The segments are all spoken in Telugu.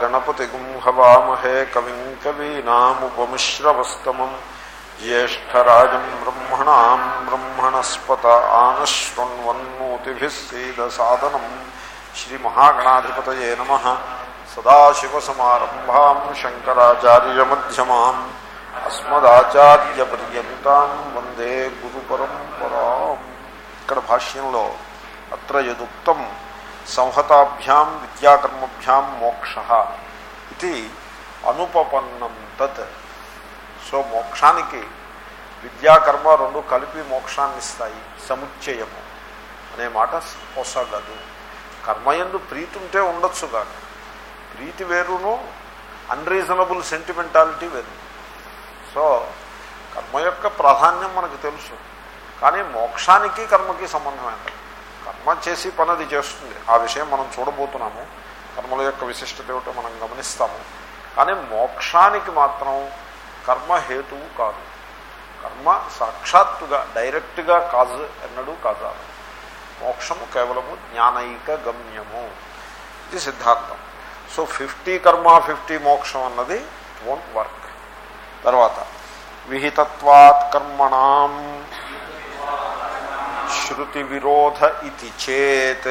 గణపతిగుం హవామహే కవిం కవీనాముపమిశ్రవస్తమం జ్యేష్టరాజం బ్రహ్మణాం బ్రహ్మణస్పత ఆనశృణ్వన్నోతిభిः సీదసాదనం శ్రీమహాగణాధిపతయే నమ సదాశివసమారంభాం శంకరాచార్యమధ్యమాం అస్మదాచార్యపర్యంతాం వందే గురు పరంపరాం ఇక్కడ భాష్యంలో అత్ర యదుక్తం సంహతాభ్యాం విద్యాకర్మభ్యాం మోక్ష ఇది అనుపపన్నం తత్. సో మోక్షానికి విద్యాకర్మ రెండు కలిపి మోక్షాన్ని ఇస్తాయి సముచ్చయము. అనే మాట పొసగదు కర్మయందు ప్రీతి ఉంటే ఉండొచ్చు కాదు ప్రీతి వేరును అన్రీజనబుల్ సెంటిమెంటాలిటీ వేరు. సో కర్మ యొక్క ప్రాధాన్యం మనకు తెలుసు. కానీ మోక్షానికి కర్మకి సంబంధం ఏంటంటే కర్మ చేసి పని అది చేస్తుంది. ఆ విషయం మనం చూడబోతున్నాము. కర్మల యొక్క విశిష్టత ఏమిటో మనం గమనిస్తాము. కానీ మోక్షానికి మాత్రం కర్మ హేతువు కాదు. కర్మ సాక్షాత్తుగా డైరెక్ట్గా కాజు ఎన్నడూ కాజాలి మోక్షము కేవలము జ్ఞానైక గమ్యము. ఇది సిద్ధాంతం. సో ఫిఫ్టీ కర్మ ఫిఫ్టీ మోక్షం అన్నది వోంట్ వర్క్ తర్వాత విహితత్వాత్ కర్మణం. శృతి విరోధ ఇది చేత్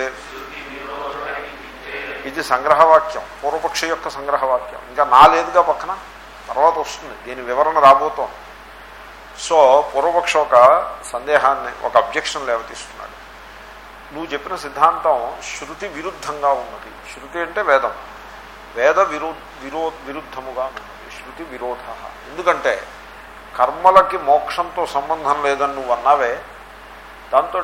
ఇది సంగ్రహవాక్యం పూర్వపక్ష యొక్క సంగ్రహవాక్యం. ఇంకా నా లేదుగా పక్కన తర్వాత వస్తుంది దీని వివరణ రాబోతోంది. సో పూర్వపక్ష ఒక సందేహాన్ని ఒక అబ్జెక్షన్ లేవతీస్తున్నాడు. నువ్వు చెప్పిన సిద్ధాంతం శృతి విరుద్ధంగా ఉన్నది. శృతి అంటే వేదం. వేద విరో విరో విరుద్ధముగా ఉన్నది. శృతి విరోధ. ఎందుకంటే కర్మలకి మోక్షంతో సంబంధం లేదని నువ్వు అన్నావే దాంతో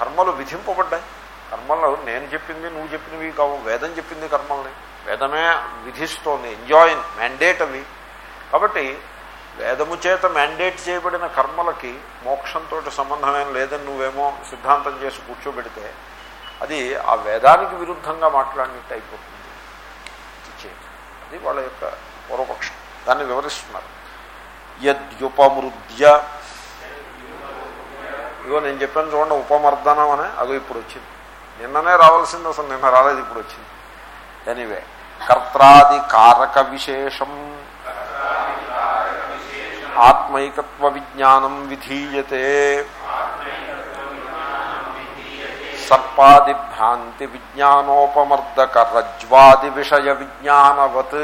కర్మలు విధింపబడ్డాయి. కర్మలు నేను చెప్పింది నువ్వు చెప్పినవి కావు వేదం చెప్పింది కర్మల్ని. వేదమే విధిస్తోంది ఎంజాయిన్ మ్యాండేట్ అవి. కాబట్టి వేదము చేత మ్యాండేట్ చేయబడిన కర్మలకి మోక్షంతో సంబంధమేం లేదని నువ్వేమో సిద్ధాంతం చేసి కూర్చోబెడితే అది ఆ వేదానికి విరుద్ధంగా మాట్లాడినట్టు అయిపోతుంది. అది వాళ్ళ యొక్క పూర్వపక్షం. దాన్ని వివరిస్తున్నారు. యద్యుపమృద్య ఇదిగో నేను చెప్పాను చూడండి ఉపమర్దనం అనే అదో ఇప్పుడు వచ్చింది నిన్ననే రావాల్సింది అసలు నిన్న రాలేదు ఇప్పుడు వచ్చింది ఎనీవే కర్తాది కారక విశేషం. ఆత్మైకత్వ విజ్ఞానం విధీయతే. సర్పాది భ్రాంతి విజ్ఞానోపమర్దక రజ్వాది విషయ విజ్ఞానవత్.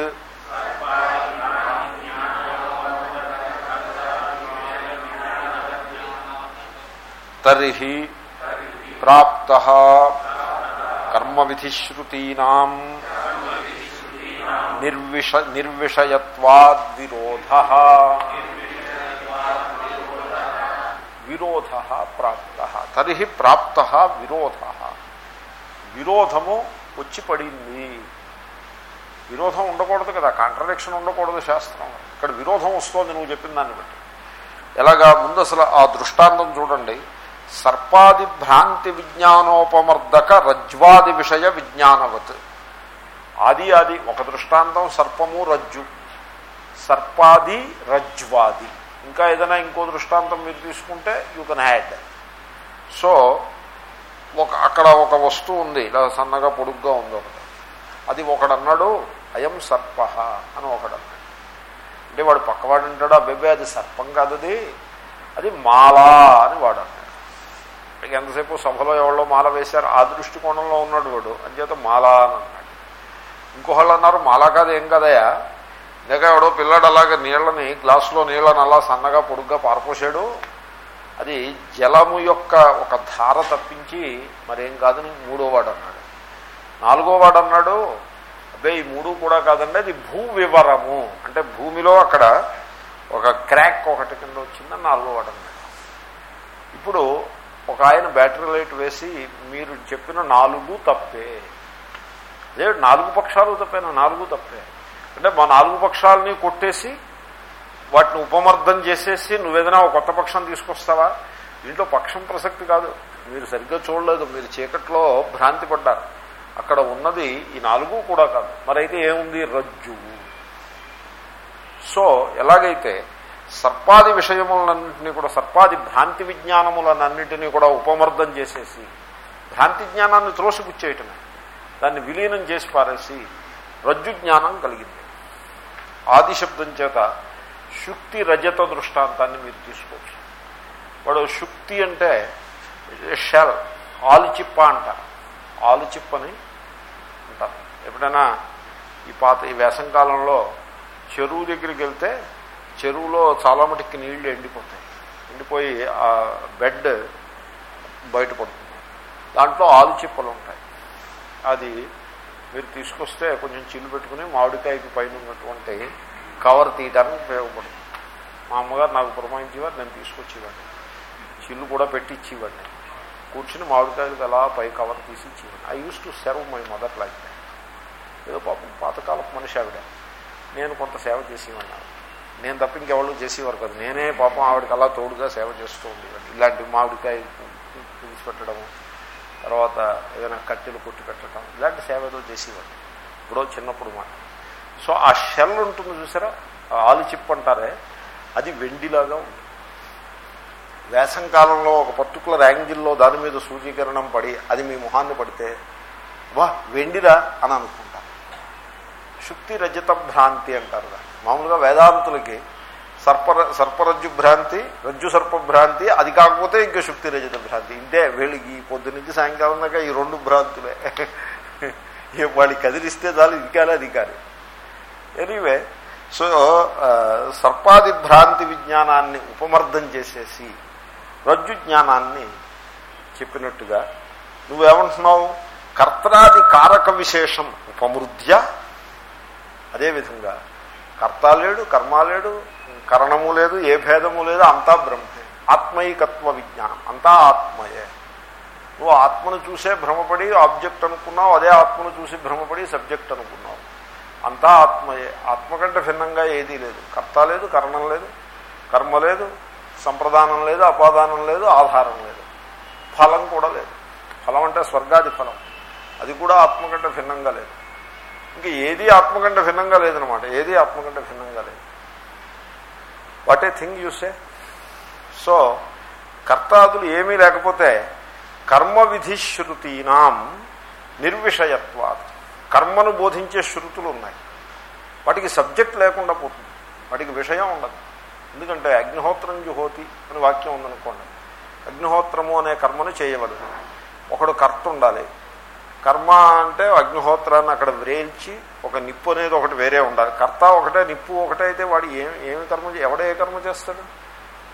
తర్హి ప్రాప్త కర్మవిధిశ్రుతీనా నిర్విష నిర్విషయత్వాద్ విరోధ ప్రాప్త తర్హి ప్రాప్త విరోధ విరోధము వచ్చి పడింది విరోధం ఉండకూడదు కదా కాంట్రడిక్షన్ ఉండకూడదు శాస్త్రం. ఇక్కడ విరోధం వస్తుంది నువ్వు చెప్పిన దాన్ని బట్టి. ఎలాగా ముందు అసలు ఆ దృష్టాంతం చూడండి. సర్పాది భ్రాంతి విజ్ఞానోపమర్దక రజ్వాది విషయ విజ్ఞానవత్. ఆది ఆది ఒక దృష్టాంతం సర్పము రజ్జు. సర్పాది రజ్వాది. ఇంకా ఏదైనా ఇంకో దృష్టాంతం మీరు తీసుకుంటే యూ కెన్ హ్యాడ్ సో ఒక అక్కడ ఒక వస్తువు ఉంది ఇలా సన్నగా పొడుగ్గా ఉంది ఒకటి. అది ఒకడన్నాడు అయం సర్ప అని ఒకడన్నాడు. అంటే వాడు పక్కవాడు అంటాడు అబ్బాయి అది సర్పం కాదు అది అది మాలా అని వాడు అన్నాడు ఎంతసేపు సభలో ఎవరో మాల వేశారు ఆ దృష్టికోణంలో ఉన్నాడు వాడు. అంచేత మాలా అని అన్నాడు. ఇంకోహళ్ళు అన్నారు మాలా కాదు ఏం కదయా ఇందాక ఎవడో పిల్లాడు అలాగే నీళ్ళని గ్లాసులో నీళ్ళని అలా సన్నగా పొడుగ్గా పారపోసాడు అది జలము యొక్క ఒక ధార తప్పించి మరేం కాదని మూడో వాడు అన్నాడు. నాలుగో వాడు అన్నాడు అదే ఈ మూడు కూడా కాదండి అది భూ వివరము అంటే భూమిలో అక్కడ ఒక క్రాక్ ఒకటి కింద వచ్చిందని నాలుగో వాడు అన్నాడు. ఇప్పుడు ఒక ఆయన బ్యాటరీ లైట్ వేసి మీరు చెప్పిన నాలుగు తప్పే. అదే నాలుగు పక్షాలు తప్పేనా నాలుగు తప్పే. అంటే మా నాలుగు పక్షాలని కొట్టేసి వాటిని ఉపమర్థం చేసేసి నువ్వేదైనా ఒక కొత్త పక్షం తీసుకొస్తావా? దీంట్లో పక్షం ప్రసక్తి కాదు. మీరు సరిగ్గా చూడలేదు మీరు చీకట్లో భ్రాంతి పడ్డారు. అక్కడ ఉన్నది ఈ నాలుగు కూడా కాదు. మరైతే ఏముంది? రజ్జువు. సో ఎలాగైతే సర్పాది విషయములన్నింటినీ కూడా సర్పాది భ్రాంతి విజ్ఞానములన్నింటినీ కూడా ఉపమర్దం చేసేసి భ్రాంతి జ్ఞానాన్ని త్రోసిపుచ్చేయటమే. దాన్ని విలీనం చేసి పారేసి రజ్జు జ్ఞానం కలిగింది. ఆది శబ్దం చేత శుక్తి రజత దృష్టాంతాన్ని మీరు తీసుకోవచ్చు. వాడు శుక్తి అంటే షెల్ ఆలుచిప్ప అంటారు. ఆలుచిప్ప అని అంటారు. ఎప్పుడైనా ఈ పాత ఈ వేసంకాలంలో చెరువు దగ్గరికి వెళ్తే చెరువులో చాలా మటుకి నీళ్ళు ఎండిపోతాయి. ఎండిపోయి ఆ బెడ్ బయటపడుతుంది దాంట్లో ఆలు చిప్పలు ఉంటాయి. అది మీరు తీసుకొస్తే కొంచెం చిల్లు పెట్టుకుని మామిడికాయకి పైన ఉన్నటువంటి కవర్ తీయడానికి ఉపయోగపడుతుంది. మా అమ్మగారు నాకు పురమాయించేవారు నేను తీసుకొచ్చేవాడిని. చిల్లు కూడా పెట్టి ఇచ్చేవాడిని కూర్చుని మామిడికాయలకు అలా పై కవర్ తీసి ఇచ్చేవాడిని. I use to serve my mother like ఏదో పాపం పాతకాలపు మనిషి ఆవిడ. నేను కొంత సేవ చేసేవాడిని నేను తప్ప ఇంకెవరు చేసేవారు కదా. నేనే పాపం ఆవిడకి అలా తోడుగా సేవ చేస్తూ ఉండేవాడు ఇలాంటి మామిడికాయ తీసి పెట్టడము తర్వాత ఏదైనా కట్టెలు కొట్టి పెట్టడం ఇలాంటి సేవ ఏదో చేసేవాడు ఇప్పుడు చిన్నప్పుడు మాట. సో ఆ షెల్ ఉంటుంది చూసారా? ఆలు చిప్ అంటారే? అది వెండిలాగా ఉంటుంది. వేసంకాలంలో ఒక పర్టికులర్ యాంగిల్లో దాని మీద సూచీకరణం పడి అది మీ మొహాన్ని పడితే వా వెండిరా అని అనుకుంటా. శుక్తి రజత భ్రాంతి అంటారు దాన్ని. మామూలుగా వేదాంతులకి సర్ప సర్పరజ్జు భ్రాంతి రజ్జు సర్పభ్రాంతి అది కాకపోతే ఇంకా శుక్తి రజత భ్రాంతి. ఇంతే వీళ్ళకి ఈ పొద్దు నుంచి సాయంకాలం దాకా ఈ రెండు భ్రాంతులే. వాడికి కదిలిస్తే చాలు ఇది కాలే అది కాదు. ఎనీవే సో సర్పాది భ్రాంతి విజ్ఞానాన్ని ఉపమర్థం చేసేసి రజ్జు జ్ఞానాన్ని చెప్పినట్టుగా నువ్వేమంటున్నావు? కర్తాది కారక విశేషం ఉపమృద్య అదేవిధంగా కర్త లేడు కర్మ లేడు కరణము లేదు ఏ భేదము లేదు అంతా బ్రహ్మే. ఆత్మైకత్వ విజ్ఞానం అంతా ఆత్మయే. నువ్వు ఆత్మను చూసే భ్రమపడి ఆబ్జెక్ట్ అనుకున్నావు అదే ఆత్మను చూసి భ్రమపడి సబ్జెక్ట్ అనుకున్నావు. అంతా ఆత్మయే. ఆత్మ కంటే భిన్నంగా ఏదీ లేదు. కర్త లేదు కరణం లేదు కర్మ లేదు సంప్రదానం లేదు అపాదానం లేదు ఆధారం లేదు. ఫలం కూడా లేదు. ఫలం అంటే స్వర్గాది ఫలం. అది కూడా ఆత్మ కంటే భిన్నంగా లేదు. ఇంకా ఏది ఆత్మకంట భిన్నంగా లేదనమాట ఏది ఆత్మకంట భిన్నంగా లేదు. What a thing you say so కర్తాదులు ఏమీ లేకపోతే కర్మ విధి శృతీనాం నిర్విషయత్వాత్. కర్మను బోధించే శృతులు ఉన్నాయి. వాటికి సబ్జెక్ట్ లేకుండా పోతుంది. వాటికి విషయం ఉండదు. ఎందుకంటే అగ్నిహోత్రం జుహోతి అని వాక్యం ఉందనుకోండి. అగ్నిహోత్రము అనే కర్మను చేయవలదు. ఒకడు కర్త ఉండాలి. కర్మ అంటే అగ్నిహోత్రాన్ని అక్కడ వ్రేల్చి ఒక నిప్పు అనేది ఒకటి వేరే ఉండాలి. కర్త ఒకటే నిప్పు ఒకటే అయితే వాడు ఏమి ఏమి కర్మ ఎవడే ఏ కర్మ చేస్తాడు?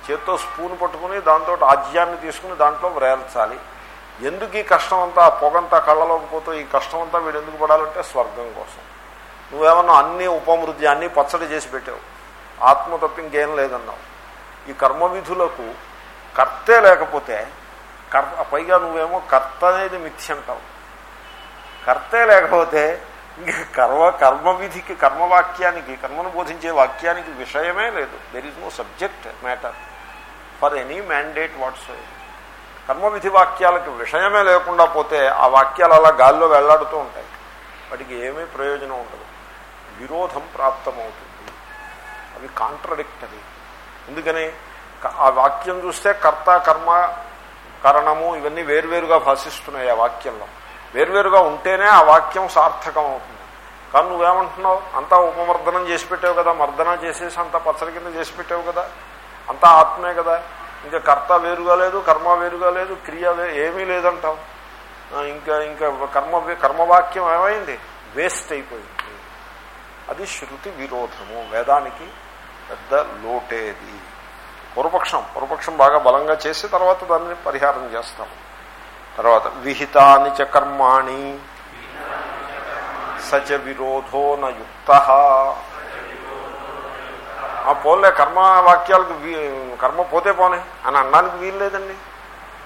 చేత్తో స్పూన్ పట్టుకుని దాంతో ఆజ్యాన్ని తీసుకుని దాంట్లో వ్రేల్చాలి. ఎందుకు ఈ కష్టం అంతా ఆ పొగంతా కళ్ళలోకి పోతూ ఈ కష్టం అంతా వీడు ఎందుకు పడాలంటే స్వర్గం కోసం. నువ్వేమన్నా అన్ని ఉపమృద్ధి అన్ని పచ్చడి చేసి పెట్టావు. ఆత్మ తప్ప ఇంకేం లేదన్నావు. ఈ కర్మ విధులకు కర్తే లేకపోతే కర్త పైగా నువ్వేమో కర్త అనేది మిథ్య అంటావు కర్తే లేకపోతే ఇంక కర్మ కర్మవిధికి కర్మవాక్యానికి కర్మను బోధించే వాక్యానికి విషయమే లేదు. There is no subject matter for any mandate what's కర్మవిధి వాక్యాలకు విషయమే లేకుండా పోతే ఆ వాక్యాలు అలా గాల్లో వెళ్ళాడుతూ ఉంటాయి. వాటికి ఏమీ ప్రయోజనం ఉండదు. విరోధం ప్రాప్తమవుతుంది. అవి కాంట్రడిక్టరీ ఎందుకని? ఆ వాక్యం చూస్తే కర్త కర్మ కరణము ఇవన్నీ వేరువేరుగా భాషిస్తున్నాయి ఆ వాక్యంలో. వేరువేరుగా ఉంటేనే ఆ వాక్యం సార్థకం అవుతుంది. కానీ నువ్వేమంటున్నావు? అంతా ఉపమర్దనం చేసి పెట్టావు కదా. మర్దన చేసేసి అంతా పచ్చడి కింద చేసి పెట్టావు కదా. అంతా ఆత్మే కదా. ఇంకా కర్త వేరుగా లేదు కర్మ వేరుగా లేదు క్రియ ఏమీ లేదంటావు. ఇంకా ఇంకా కర్మ కర్మవాక్యం ఏమైంది? వేస్ట్ అయిపోయింది. అది శృతి విరోధము. వేదానికి పెద్ద లోటేది. పూర్వపక్షం పూర్వపక్షం బాగా బలంగా చేసి తర్వాత దాన్ని పరిహారం చేస్తాము. తర్వాత విహితాని చ కర్మాణి సచ విరోధో నయుక్త ఆ పోలే కర్మ వాక్యాలకు కర్మ పోతే పోనే అని అనడానికి వీలు లేదండి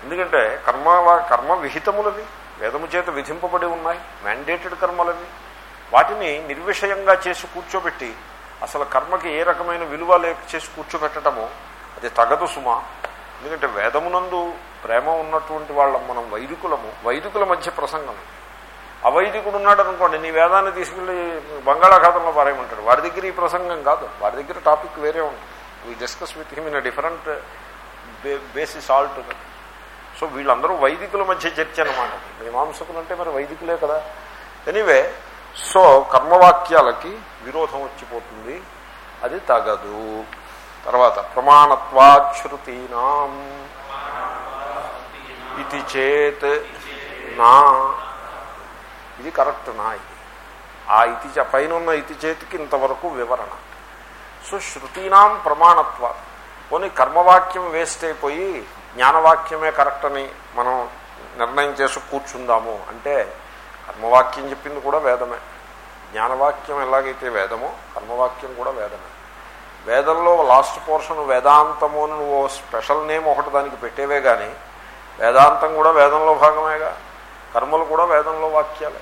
ఎందుకంటే కర్మ కర్మ విహితములవి వేదము చేత విధింపబడి ఉన్నాయి మ్యాండేటెడ్ కర్మలవి. వాటిని నిర్విషయంగా చేసి కూర్చోబెట్టి అసలు కర్మకి ఏ రకమైన విలువ లేక చేసి కూర్చోబెట్టడము అది తగదు సుమా. ఎందుకంటే వేదమునందు ప్రేమ ఉన్నటువంటి వాళ్ళం మనం వైదికులము. వైదికుల మధ్య ప్రసంగం. అవైదికుడు ఉన్నాడు అనుకోండి నీ వేదాన్ని తీసుకెళ్ళి బంగాళాఖాతంలో పారేయమంటాడు. వారి దగ్గర ఈ ప్రసంగం కాదు. వారి దగ్గర టాపిక్ వేరే ఉంటుంది we discuss with him in different basis Alt so వీళ్ళందరూ వైదికుల మధ్య చర్చ అనమాట మీమాంసకులు అంటే మరి వైదికులే కదా. ఎనీవే సో కర్మవాక్యాలకి విరోధం వచ్చిపోతుంది. అది తగదు. తర్వాత ప్రమాణత్వాశ్రుతీనాం. ఇది చేత్ నా. ఇది కరెక్ట్ నా ఇది. ఆ ఇతి పైన ఉన్న ఇతి చేతికి ఇంతవరకు వివరణ. సో శృతీనాం ప్రమాణత్వ పోనీ కర్మవాక్యం వేస్ట్ అయిపోయి జ్ఞానవాక్యమే కరెక్ట్ అని మనం నిర్ణయం చేసి కూర్చుందాము అంటే కర్మవాక్యం చెప్పింది కూడా వేదమే. జ్ఞానవాక్యం ఎలాగైతే వేదమో కర్మవాక్యం కూడా వేదమే. వేదంలో లాస్ట్ పోర్షన్ వేదాంతము అని నువ్వు స్పెషల్ నేమ్ ఒకటి దానికి పెట్టేవే కానీ వేదాంతం కూడా వేదంలో భాగమేగా. కర్మలు కూడా వేదంలో వాక్యాలే.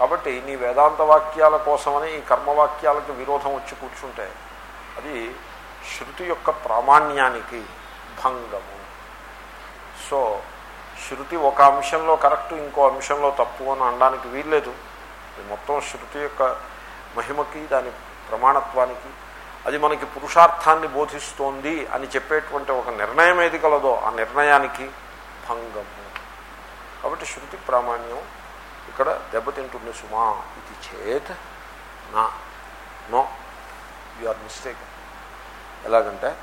కాబట్టి నీ వేదాంత వాక్యాల కోసమని ఈ కర్మవాక్యాలకు విరోధం వచ్చి కూర్చుంటే అది శృతి యొక్క ప్రామాణ్యానికి భంగము. సో శృతి ఒక అంశంలో కరెక్ట్ ఇంకో అంశంలో తప్పు అని అనడానికి వీల్లేదు. మొత్తం శృతి యొక్క మహిమకి దాని ప్రమాణత్వానికి అది మనకి పురుషార్థాన్ని బోధిస్తోంది అని చెప్పేటువంటి ఒక నిర్ణయం ఏది కలదో ఆ నిర్ణయానికి భంగము. కాబట్టి శృతి ప్రామాణ్యం ఇక్కడ దెబ్బతింటుంది సుమా ఇది చేత్ నా. No you are mistake. ఎలాగంటే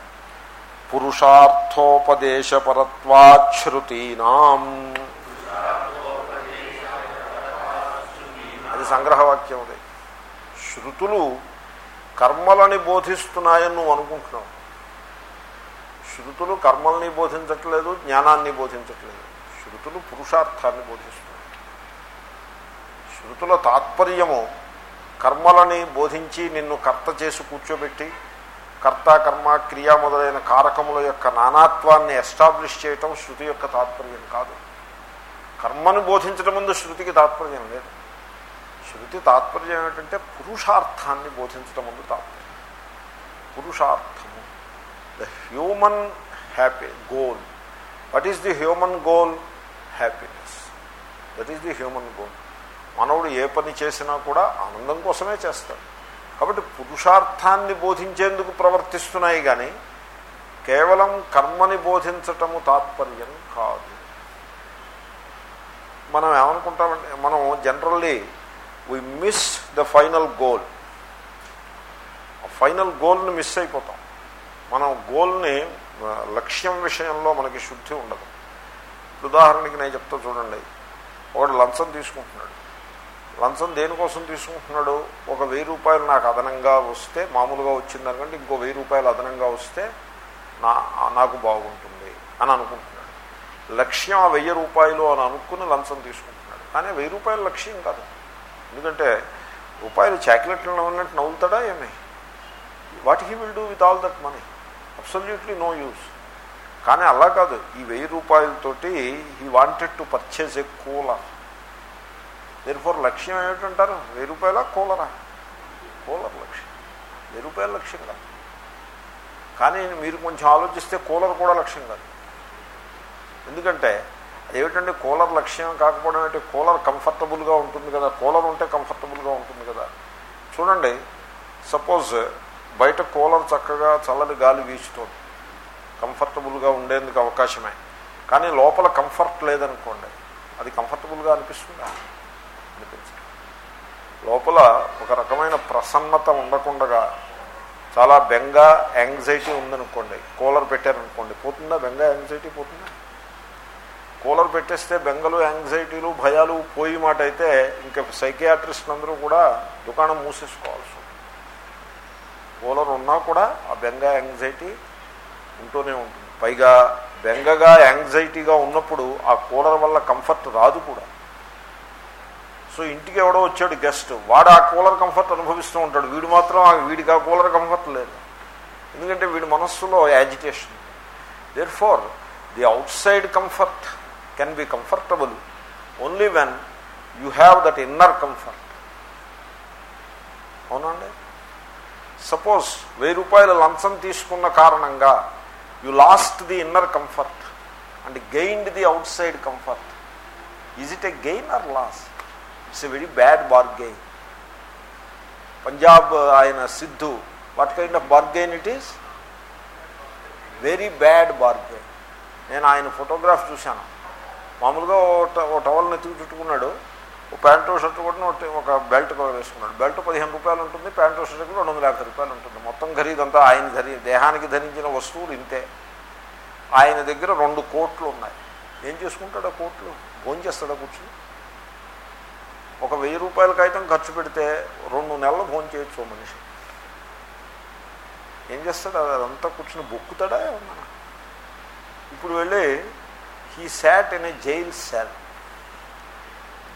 పురుషార్థోపదేశపరత్వాశ్రుతీనాం అది సంగ్రహవాక్యం అది. శృతులు కర్మలని బోధిస్తున్నాయని నువ్వు అనుకుంటున్నావు. శృతులు కర్మల్ని బోధించట్లేదు జ్ఞానాన్ని బోధించట్లేదు. శృతులు పురుషార్థాన్ని బోధిస్తున్నాయి. శృతుల తాత్పర్యము కర్మలని బోధించి నిన్ను కర్త చేసి కూర్చోబెట్టి కర్త కర్మ క్రియ మొదలైన కారకముల యొక్క నానాత్వాన్ని ఎస్టాబ్లిష్ చేయటం శృతి యొక్క తాత్పర్యం కాదు. కర్మను బోధించడం ముందు శృతికి తాత్పర్యం లేదు. శృతి తాత్పర్యం ఏమిటంటే పురుషార్థాన్ని బోధించడం ముందు తాత్పర్యం. పురుషార్థము. The human happy goal what is the human goal happiness that is the human goal Manavadu ఏ పని చేసినా కూడా ఆనందం కోసమే చేస్తాడు. కాబట్టి పురుషార్థాన్ని బోధించేందుకు ప్రవర్తిస్తున్నాయి కానీ కేవలం కర్మని బోధించటము తాత్పర్యం కాదు. మనం ఏమనుకుంటామంటే మనం generally we miss the final goal ఆ ఫైనల్ గోల్ని మిస్ అయిపోతాం. మనం గోల్ని లక్ష్యం విషయంలో మనకి శుద్ధి ఉండదు. ఉదాహరణకి నేను చెప్తా చూడండి. ఒకడు లంచం తీసుకుంటున్నాడు. లంచం దేనికోసం తీసుకుంటున్నాడు? ఒక వెయ్యి రూపాయలు నాకు అదనంగా వస్తే మామూలుగా వచ్చిందనుకంటే ఇంకో వెయ్యి రూపాయలు అదనంగా వస్తే నా నాకు బాగుంటుంది అని అనుకుంటున్నాడు. లక్ష్యం ఆ వెయ్యి రూపాయలు అని అనుకుని లంచం తీసుకుంటున్నాడు. కానీ వెయ్యి రూపాయల లక్ష్యం కాదు. ఎందుకంటే రూపాయలు చాక్లెట్లు ఉన్నట్టు నవ్వుతాడా ఏమి? What he will do with all that money? Absolutely no use కానీ అలా కాదు. ఈ వెయ్యి రూపాయలతోటి he wanted to purchase a cooler దేని ఫోర్ లక్ష్యం ఏమిటంటారు? వెయ్యి రూపాయల? కూలరా కూలర్ లక్ష్యం. వెయ్యి రూపాయల లక్ష్యం కాదు. కానీ మీరు కొంచెం ఆలోచిస్తే కూలర్ కూడా లక్ష్యం కాదు. ఎందుకంటే అదేమిటండి కూలర్ లక్ష్యం కాకపోవడం ఏంటి కూలర్ కంఫర్టబుల్గా ఉంటుంది కదా. కూలర్ ఉంటే కంఫర్టబుల్గా ఉంటుంది కదా. చూడండి సపోజ్ బయట కూలర్ చక్కగా చల్లని గాలి వీచుతోంది. కంఫర్టబుల్గా ఉండేందుకు అవకాశమే. కానీ లోపల కంఫర్ట్ లేదనుకోండి అది కంఫర్టబుల్గా అనిపిస్తుందా? అనిపించదు. లోపల ఒక రకమైన ప్రసన్నత ఉండకుండగా చాలా బెంగ యాంగ్జైటీ ఉందనుకోండి కూలర్ పెట్టారనుకోండి పోతుందా బెంగ యాంగ్జైటీ పోతుందా? కూలర్ పెట్టేస్తే బెంగలు యాంగ్జైటీలు భయాలు పోయి మాట అయితే ఇంకా సైకియాట్రిస్ట్ అందరూ కూడా దుకాణం మూసేసుకోవాల్సి కూలర్ ఉన్నా కూడా ఆ బెంగ యాంగ్జైటీ ఉంటూనే ఉంటుంది. పైగా బెంగగా యాంగ్జైటీగా ఉన్నప్పుడు ఆ కూలర్ వల్ల కంఫర్ట్ రాదు కూడా. సో ఇంటికి ఎవడో వచ్చాడు గెస్ట్ వాడు ఆ కూలర్ కంఫర్ట్ అనుభవిస్తూ ఉంటాడు. వీడు మాత్రం ఆ వీడికి ఆ కూలర్ కంఫర్ట్ లేదు. ఎందుకంటే వీడి మనస్సులో agitation there far the outside comfort can be comfortable only when you have that inner comfort అవునండి సపోజ్ వెయ్యి రూపాయల లంచం తీసుకున్న కారణంగా you lost the inner comfort and gained the outside comfort is it a gain or loss it's a very bad bargain Punjab ఆయన Sidhu what kind of bargain it is very bad bargain నేను ఆయన ఫోటోగ్రాఫ్ చూశాను. మామూలుగా ఓ ట- ఓ టవల్ని ఎత్తుకు చుట్టుకున్నాడు ప్యాంటు షర్ట్ కూడా ఒక బెల్ట్ కూడా వేసుకున్నాడు. బెల్ట్ పదిహేను రూపాయలు ఉంటుంది ప్యాంటు షర్ట్ రెండు వందల యాభై రూపాయలు ఉంటుంది. మొత్తం ఖరీదంతా ఆయన ధరి దేహానికి ధరించిన వస్తువులు ఇంతే. ఆయన దగ్గర రెండు కోట్లు ఉన్నాయి. ఏం చేసుకుంటాడు ఆ కోట్లు? భోంచేస్తాడా కూర్చుని? ఒక వెయ్యి రూపాయల కాగితం ఖర్చు పెడితే రెండు నెలలు భోంచేయచ్చు మనిషి. ఏం చేస్తాడు? అదంతా కూర్చుని బొక్కుతాడా ఏమన్నా? ఇప్పుడు వెళ్ళి he sat in a jail cell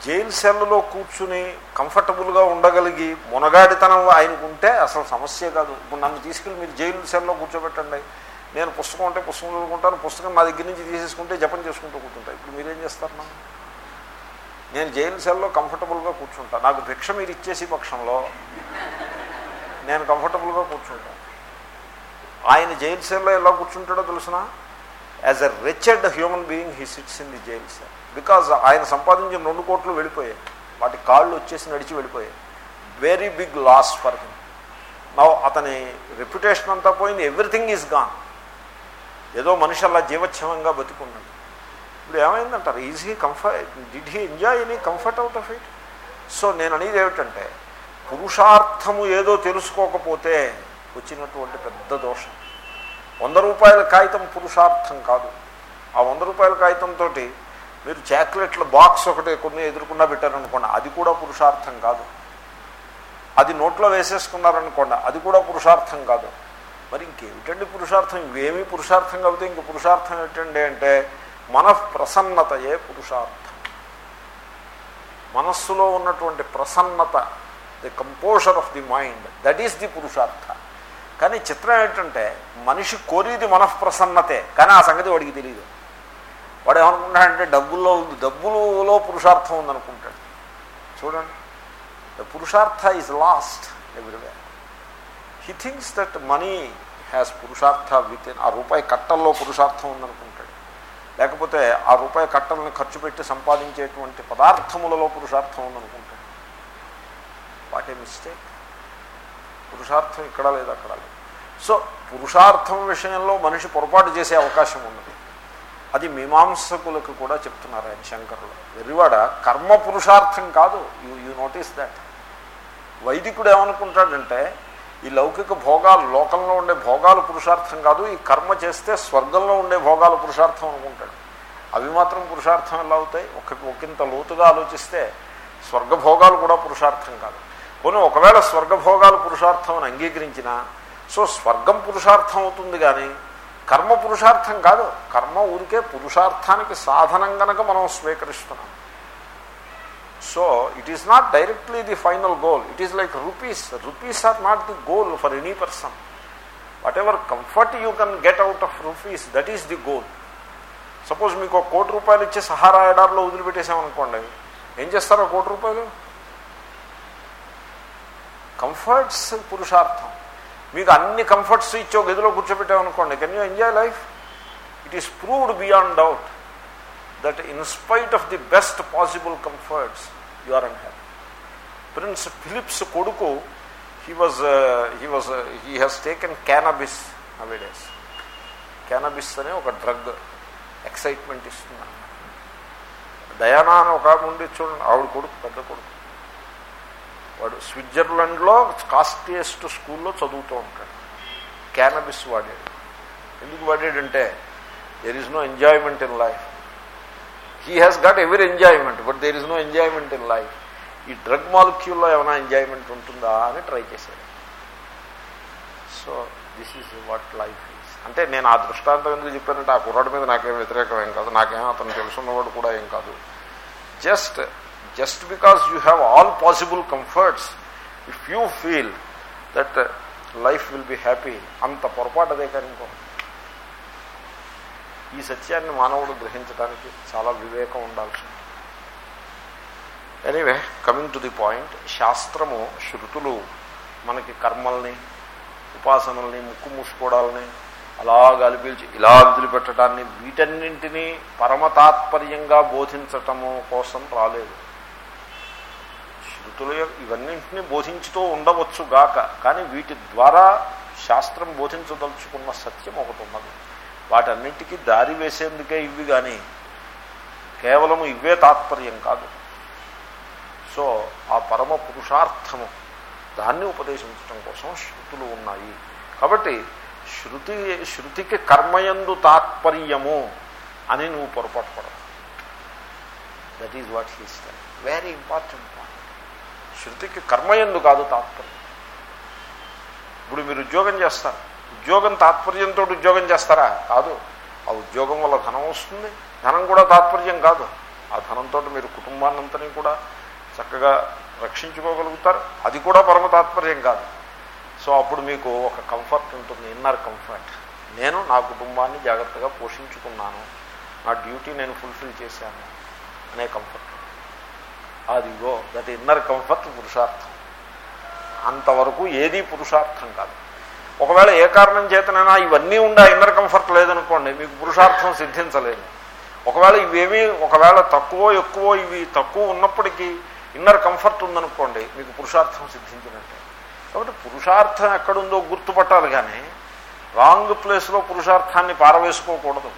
jail సెల్లో కూర్చుని కంఫర్టబుల్గా ఉండగలిగి మునగాడితనం ఆయనకు ఉంటే అసలు సమస్య కాదు. ఇప్పుడు నన్ను తీసుకెళ్ళి మీరు జైలు సెల్లో కూర్చోబెట్టండి. నేను పుస్తకం అంటే పుస్తకం చదువుకుంటాను పుస్తకం నా దగ్గర నుంచి తీసేసుకుంటే జపం చేసుకుంటూ కూర్చుంటాను ఇప్పుడు మీరేం చేస్తారు నన్ను? నేను జైలు సెల్లో కంఫర్టబుల్గా కూర్చుంటాను నాకు భిక్ష మీరు ఇచ్చేసి పక్షంలో నేను కంఫర్టబుల్గా కూర్చుంటాను ఆయన జైలు సెల్లో ఎలా కూర్చుంటాడో తెలుసునా? As a wretched human being he sits in the jail because ఆయన సంపాదించిన రెండు కోట్లు వెళ్ళిపోయాయి. వాటి కాళ్ళు వచ్చేసి నడిచి వెళ్ళిపోయాయి. Very big loss for him నా అతని రెప్యుటేషన్ అంతా పోయింది ఎవ్రీథింగ్ ఈజ్ గాన్ ఏదో మనిషి అలా జీవచ్ఛవంగా బతికున్నాడు. ఇప్పుడు ఏమైందంటారు? Easy comfort did he enjoy any comfort out of it so నేను అనేది ఏమిటంటే పురుషార్థము ఏదో తెలుసుకోకపోతే వచ్చినటువంటి పెద్ద దోషం. వంద రూపాయల కాగితం పురుషార్థం కాదు. ఆ వంద రూపాయల కాగితంతో మీరు చాక్లెట్ల బాక్స్ ఒకటి కొన్ని ఎదుర్కొన్నా పెట్టారనుకోండి అది కూడా పురుషార్థం కాదు. అది నోట్లో వేసేసుకున్నారనుకోండి అది కూడా పురుషార్థం కాదు. మరి ఇంకేమిటండి పురుషార్థం? ఇవేమీ పురుషార్థం కాబట్టి ఇంక పురుషార్థం ఏంటండి అంటే మనఃప్రసన్నతయే పురుషార్థం. మనస్సులో ఉన్నటువంటి ప్రసన్నత the composure of the mind that is the పురుషార్థ. కానీ చిత్రం ఏంటంటే మనిషి కోరేది మనఃప్రసన్నతే కానీ ఆ సంగతి వాడికి తెలియదు వాడు ఏమనుకుంటాడంటే డబ్బుల్లో ఉంది డబ్బులలో పురుషార్థం ఉందనుకుంటాడు. చూడండి. The Purushartha is lost every way he things that money has Purushartha within ఆ రూపాయి కట్టల్లో పురుషార్థం ఉందనుకుంటాడు. లేకపోతే ఆ రూపాయి కట్టలను ఖర్చు పెట్టి సంపాదించేటువంటి పదార్థములలో పురుషార్థం ఉందనుకుంటాడు. వాట్ ఏ మిస్టేక్ పురుషార్థం ఇక్కడ లేదు అక్కడ లేదు. సో పురుషార్థం విషయంలో మనిషి పొరపాటు చేసే అవకాశం ఉన్నది అది మీమాంసకులకు కూడా చెప్తున్నారు ఆయన శంకరులు. వెర్రివాడ కర్మ పురుషార్థం కాదు. యూ యూ నోటీస్ దాట్ వైదికుడు ఏమనుకుంటాడంటే ఈ లౌకిక భోగాలు లోకంలో ఉండే భోగాలు పురుషార్థం కాదు. ఈ కర్మ చేస్తే స్వర్గంలో ఉండే భోగాలు పురుషార్థం అనుకుంటాడు. అవి మాత్రం పురుషార్థం ఎలా అవుతాయి? ఒక ఒకంత లోతుగా ఆలోచిస్తే స్వర్గభోగాలు కూడా పురుషార్థం కాదు. కొన్ని ఒకవేళ స్వర్గభోగాలు పురుషార్థం అని అంగీకరించినా సో స్వర్గం పురుషార్థం అవుతుంది కానీ కర్మ పురుషార్థం కాదు. కర్మ ఊరికే పురుషార్థానికి సాధనం కనుక మనం స్వీకరిస్తున్నాం. So it is not directly the final goal it is like rupees rupees are not the goal for any person whatever comfort you can get out of rupees that is the goal suppose మీకు ఒక కోటి రూపాయలు ఇచ్చి సహారా ఎడార్లో వదిలిపెట్టేసామనుకోండి. ఏం చేస్తారో? కోటి రూపాయలు? కంఫర్ట్స్ పురుషార్థం. మీకు అన్ని కంఫర్ట్స్ ఇచ్చి ఒక గదిలో కూర్చోబెట్టామనుకోండి can you enjoy life it is proved beyond doubt that in spite of the best possible comforts you are unhappy prince Philips కొడుకు he was he was he has taken cannabis nowadays cannabis అనే ఒక డ్రగ్ ఎక్సైట్మెంట్ ఇస్తుంది. డయానా అని ఒక ఆమె ఉండి చూడండి ఆవిడ కొడుకు పెద్ద కొడుకు. వాడు స్విట్జర్లాండ్లో కాస్టియస్ట్ స్కూల్లో చదువుతూ ఉంటాడు. క్యానబిస్ వాడాడు. ఎందుకు వాడాడంటే there is no enjoyment in life he has got every enjoyment but there is no enjoyment in life ఈ డ్రగ్ మాలిక్యూల్లో ఏమైనా ఎంజాయ్మెంట్ ఉంటుందా అని ట్రై చేశాడు. So this is what life is అంటే నేను ఆ దృష్టాంతం ఎందుకు చెప్పానంటే ఆ కుర్రాడి మీద నాకేం వ్యతిరేకం ఏం కాదు. నాకేం అతను తెలుసున్నవాడు కూడా ఏం కాదు. Just just because you have all possible comforts if you feel that life will be happy అంత పొరపాటు అదే కానీ ఈ సత్యాన్ని మానవుడు గ్రహించడానికి చాలా వివేకం ఉండాల్సి anyway coming to the point శాస్త్రము శృతులు మనకి కర్మల్ని ఉపాసనల్ని ముక్కు మూసుకోవడాలని అలా గాలిపీల్చి ఇలా వదిలిపెట్టడాన్ని వీటన్నింటినీ పరమతాత్పర్యంగా బోధించటము కోసం రాలేదు. శృతుల ఇవన్నింటినీ బోధించుతూ ఉండవచ్చు గాక. కానీ వీటి ద్వారా శాస్త్రం బోధించదలుచుకున్న సత్యం ఒకటి ఉన్నది. వాటన్నింటికీ దారి వేసేందుకే ఇవి కానీ కేవలం ఇవే తాత్పర్యం కాదు. సో ఆ పరమ పురుషార్థము దాన్ని ఉపదేశించడం కోసం శృతులు ఉన్నాయి. కాబట్టి శృతి శృతికి కర్మయందు తాత్పర్యము అని నువ్వు పొరపాటు పడవు that is what his very important point శృతికి కర్మయందు కాదు తాత్పర్యం. ఇప్పుడు మీరు ఉద్యోగం చేస్తారు. ఉద్యోగం తాత్పర్యంతో ఉద్యోగం చేస్తారా? కాదు. ఆ ఉద్యోగం వల్ల ధనం వస్తుంది. ధనం కూడా తాత్పర్యం కాదు. ఆ ధనంతో మీరు కుటుంబాన్నంతని కూడా చక్కగా రక్షించుకోగలుగుతారు. అది కూడా పరమ తాత్పర్యం కాదు. సో అప్పుడు మీకు ఒక కంఫర్ట్ ఉంటుంది ఇన్నర్ కంఫర్ట్ నేను నా కుటుంబాన్ని జాగ్రత్తగా పోషించుకున్నాను. నా డ్యూటీ నేను ఫుల్ఫిల్ చేశాను అనే కంఫర్ట్ అదిగో దట్ ఇన్నర్ కంఫర్ట్ పురుషార్థం. అంతవరకు ఏదీ పురుషార్థం కాదు. ఒకవేళ ఏ కారణం చేతనైనా ఇవన్నీ ఉండా ఇన్నర్ కంఫర్ట్ లేదనుకోండి మీకు పురుషార్థం సిద్ధించలేదు. ఒకవేళ ఇవేమీ ఒకవేళ తక్కువ ఎక్కువ ఇవి తక్కువ ఉన్నప్పటికీ ఇన్నర్ కంఫర్ట్ ఉందనుకోండి మీకు పురుషార్థం సిద్ధించినట్టే. కాబట్టి పురుషార్థం ఎక్కడుందో గుర్తుపట్టాలి కానీ రాంగ్ ప్లేస్లో పురుషార్థాన్ని పారవేసుకోకూడదు.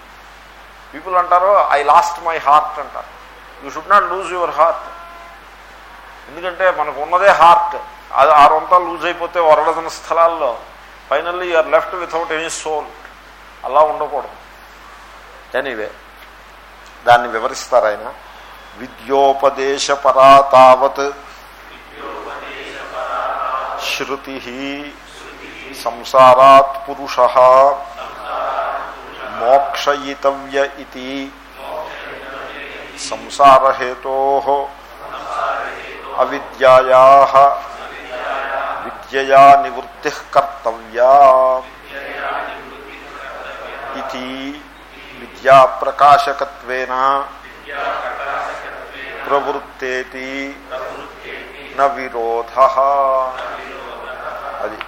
పీపుల్ అంటారు ఐ లాస్ట్ మై హార్ట్ అంటారు. You should not lose your heart. ఎందుకంటే మనకు ఉన్నదే హార్ట్ అది ఆరంతా లూజ్ అయిపోతే వరడదన స్థలాల్లో. Finally you're left without any soul అలా ఉండకూడదు. ఎనీవే దాన్ని వివరిస్తారు ఆయన? విద్యోపదేశపరా తావత్ శృతి సంసారాత్ పురుష మోక్షయితవ్య ఇది సంసారహేతో అవిద్యాయా విద్యయా నివృత్తి కర్తవ్యా ఇది విద్యాప్రకాశకత్వేన ప్రవృత్తేతి నవిరోధ అది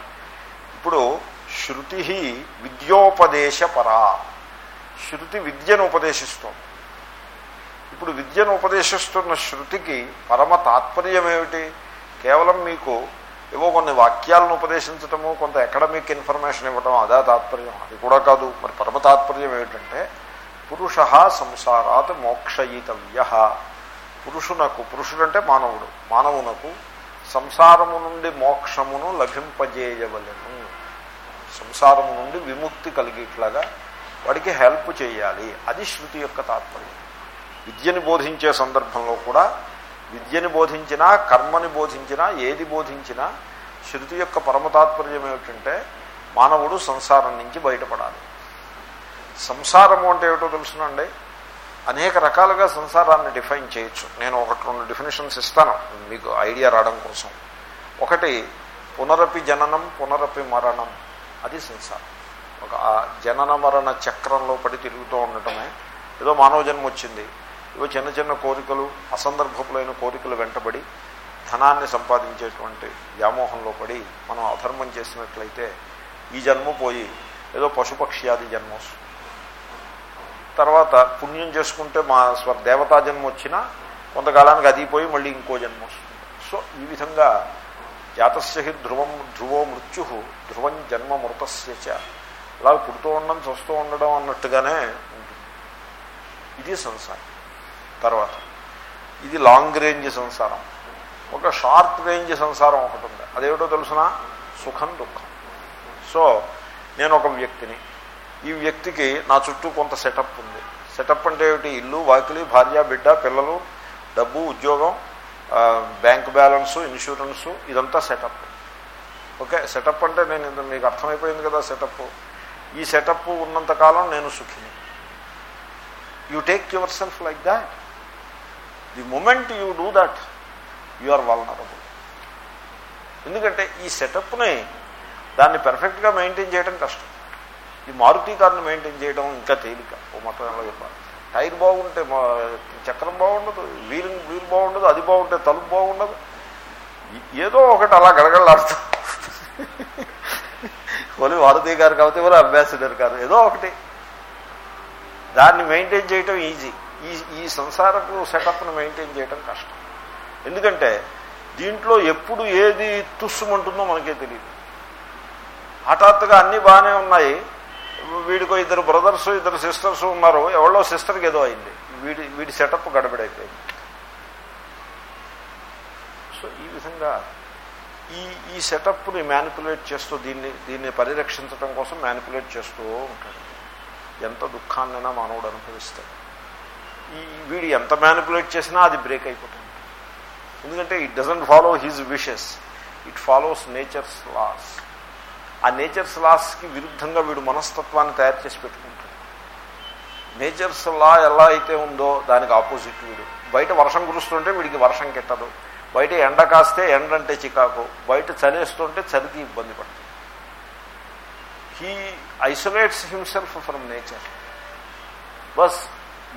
ఇప్పుడు శృతి విద్యోపదేశపరా. శృతి విద్యను ఉపదేశిస్తోంది. ఇప్పుడు విద్యను ఉపదేశిస్తున్న శృతికి పరమ తాత్పర్యం ఏమిటి కేవలం మీకు ఏవో కొన్ని వాక్యాలను ఉపదేశించటము కొంత అకాడమిక్ ఇన్ఫర్మేషన్ ఇవ్వటం అదా తాత్పర్యం. అది కూడా కాదు. మరి పరమ తాత్పర్యం ఏమిటంటే పురుష సంసారాత్ మోక్షయితవ్య. పురుషునకు పురుషుడంటే మానవుడు. మానవునకు సంసారము నుండి మోక్షమును లభింపజేయవలను. సంసారము నుండి విముక్తి కలిగేట్లాగా వాడికి హెల్ప్ చేయాలి. అది శృతి యొక్క తాత్పర్యం. విద్యని బోధించే సందర్భంలో కూడా విద్యని బోధించినా కర్మని బోధించినా ఏది బోధించినా శృతి యొక్క పరమ తాత్పర్యం ఏమిటంటే మానవుడు సంసారం నుంచి బయటపడాలి. సంసారము అంటే ఏమిటో తెలుసునండి? అనేక రకాలుగా సంసారాన్ని డిఫైన్ చేయొచ్చు. నేను ఒకటి రెండు డెఫినేషన్స్ ఇస్తాను మీకు ఐడియా రావడం కోసం. ఒకటి పునరపి జననం పునరపి మరణం. అది సంసారం. ఒక జనన మరణ చక్రంలో పడి తిరుగుతూ ఉండటమే. ఏదో మానవ జన్మ వచ్చింది. ఇవో చిన్న చిన్న కోరికలు అసందర్భపులైన కోరికలు వెంటబడి ధనాన్ని సంపాదించేటువంటి వ్యామోహంలో పడి మనం అధర్మం చేసినట్లయితే ఈ జన్మ పోయి ఏదో పశుపక్ష్యాది జన్మ వస్తుంది. తర్వాత పుణ్యం చేసుకుంటే మా స్వ దేవతా జన్మ వచ్చినా కొంతకాలానికి అది పోయి మళ్ళీ ఇంకో జన్మ వస్తుంది. సో ఈ విధంగా జాతస్య ధ్రువం ధ్రువో మృత్యు ధ్రువం జన్మ మృతస్య అలా పుడుతూ ఉండడం చూస్తూ ఉండడం అన్నట్టుగానే ఉంటుంది. ఇది సంసారం. తర్వాత. ఇది లాంగ్ రేంజ్ సంసారం. ఒక షార్ట్ రేంజ్ సంసారం ఒకటి ఉంది. అదేమిటో తెలుసిన? సుఖం దుఃఖం. సో నేను ఒక వ్యక్తిని. ఈ వ్యక్తికి నా చుట్టూ కొంత సెటప్ ఉంది. సెటప్ అంటే ఏమిటి? ఇల్లు వాకిలి భార్య బిడ్డ పిల్లలు డబ్బు ఉద్యోగం బ్యాంక్ బ్యాలెన్సు ఇన్సూరెన్సు ఇదంతా సెటప్. ఓకే? సెటప్ అంటే నేను ఇంత మీకు అర్థమైపోయింది కదా సెటప్. ఈ సెటప్ ఉన్నంతకాలం నేను సుఖిని. You take yourself like that the moment you do that you are vulnerable ఎందుకంటే ఈ సెటప్ని దాన్ని పెర్ఫెక్ట్గా మెయింటైన్ చేయడం కష్టం. ఈ మారుతి కార్ని మెయింటైన్ చేయడం ఇంకా తేలిక. ఓ మొట్టమొదటిలో చెప్పాలి? టైర్ బాగుంటే మా చక్రం బాగుండదు వీలు వీలు బాగుండదు అది బాగుంటే తలుపు బాగుండదు. ఏదో ఒకటి అలా గడగడలాడుతూ. ఓలి మారుతి గారు కాబట్టి ఎవరు అంబాసిడర్ కాదు ఏదో ఒకటి. దాన్ని మెయింటైన్ చేయటం ఈజీ ఈ ఈ సంసారపు సెటప్ను మెయింటైన్ చేయడం కష్టం. ఎందుకంటే దీంట్లో ఎప్పుడు ఏది తుస్సుమంటుందో మనకే తెలియదు హఠాత్తుగా అన్నీ బాగానే ఉన్నాయి. వీడికో ఇద్దరు బ్రదర్స్ ఇద్దరు సిస్టర్స్ ఉన్నారు ఎవరో సిస్టర్కి ఏదో అయింది. వీడి వీడి సెటప్ గడబడైపోయింది. విధంగా ఈ ఈ సెటప్ని మ్యానిపులేట్ చేస్తూ దీన్ని దీన్ని పరిరక్షించడం కోసం మ్యానిపులేట్ చేస్తూ ఉంటాడు. ఎంత దుఃఖాన్నైనా మానవుడు అనుభవిస్తాడు. వీడు ఎంత మ్యానిపులేట్ చేసినా అది బ్రేక్ అయిపోతుంది. ఎందుకంటే it doesn't follow his wishes it follows nature's laws ఆ నేచర్స్ లాస్కి విరుద్ధంగా వీడు మనస్తత్వాన్ని తయారు చేసి పెట్టుకుంటాడు. నేచర్స్ లా ఎలా అయితే ఉందో దానికి ఆపోజిట్ వీడు. బయట వర్షం కురుస్తుంటే వీడికి వర్షం కెట్టదు. బయట ఎండ కాస్తే ఎండ అంటే చికాకు. బయట చలేస్తుంటే చలికి ఇబ్బంది పడుతుంది he isolates himself from nature but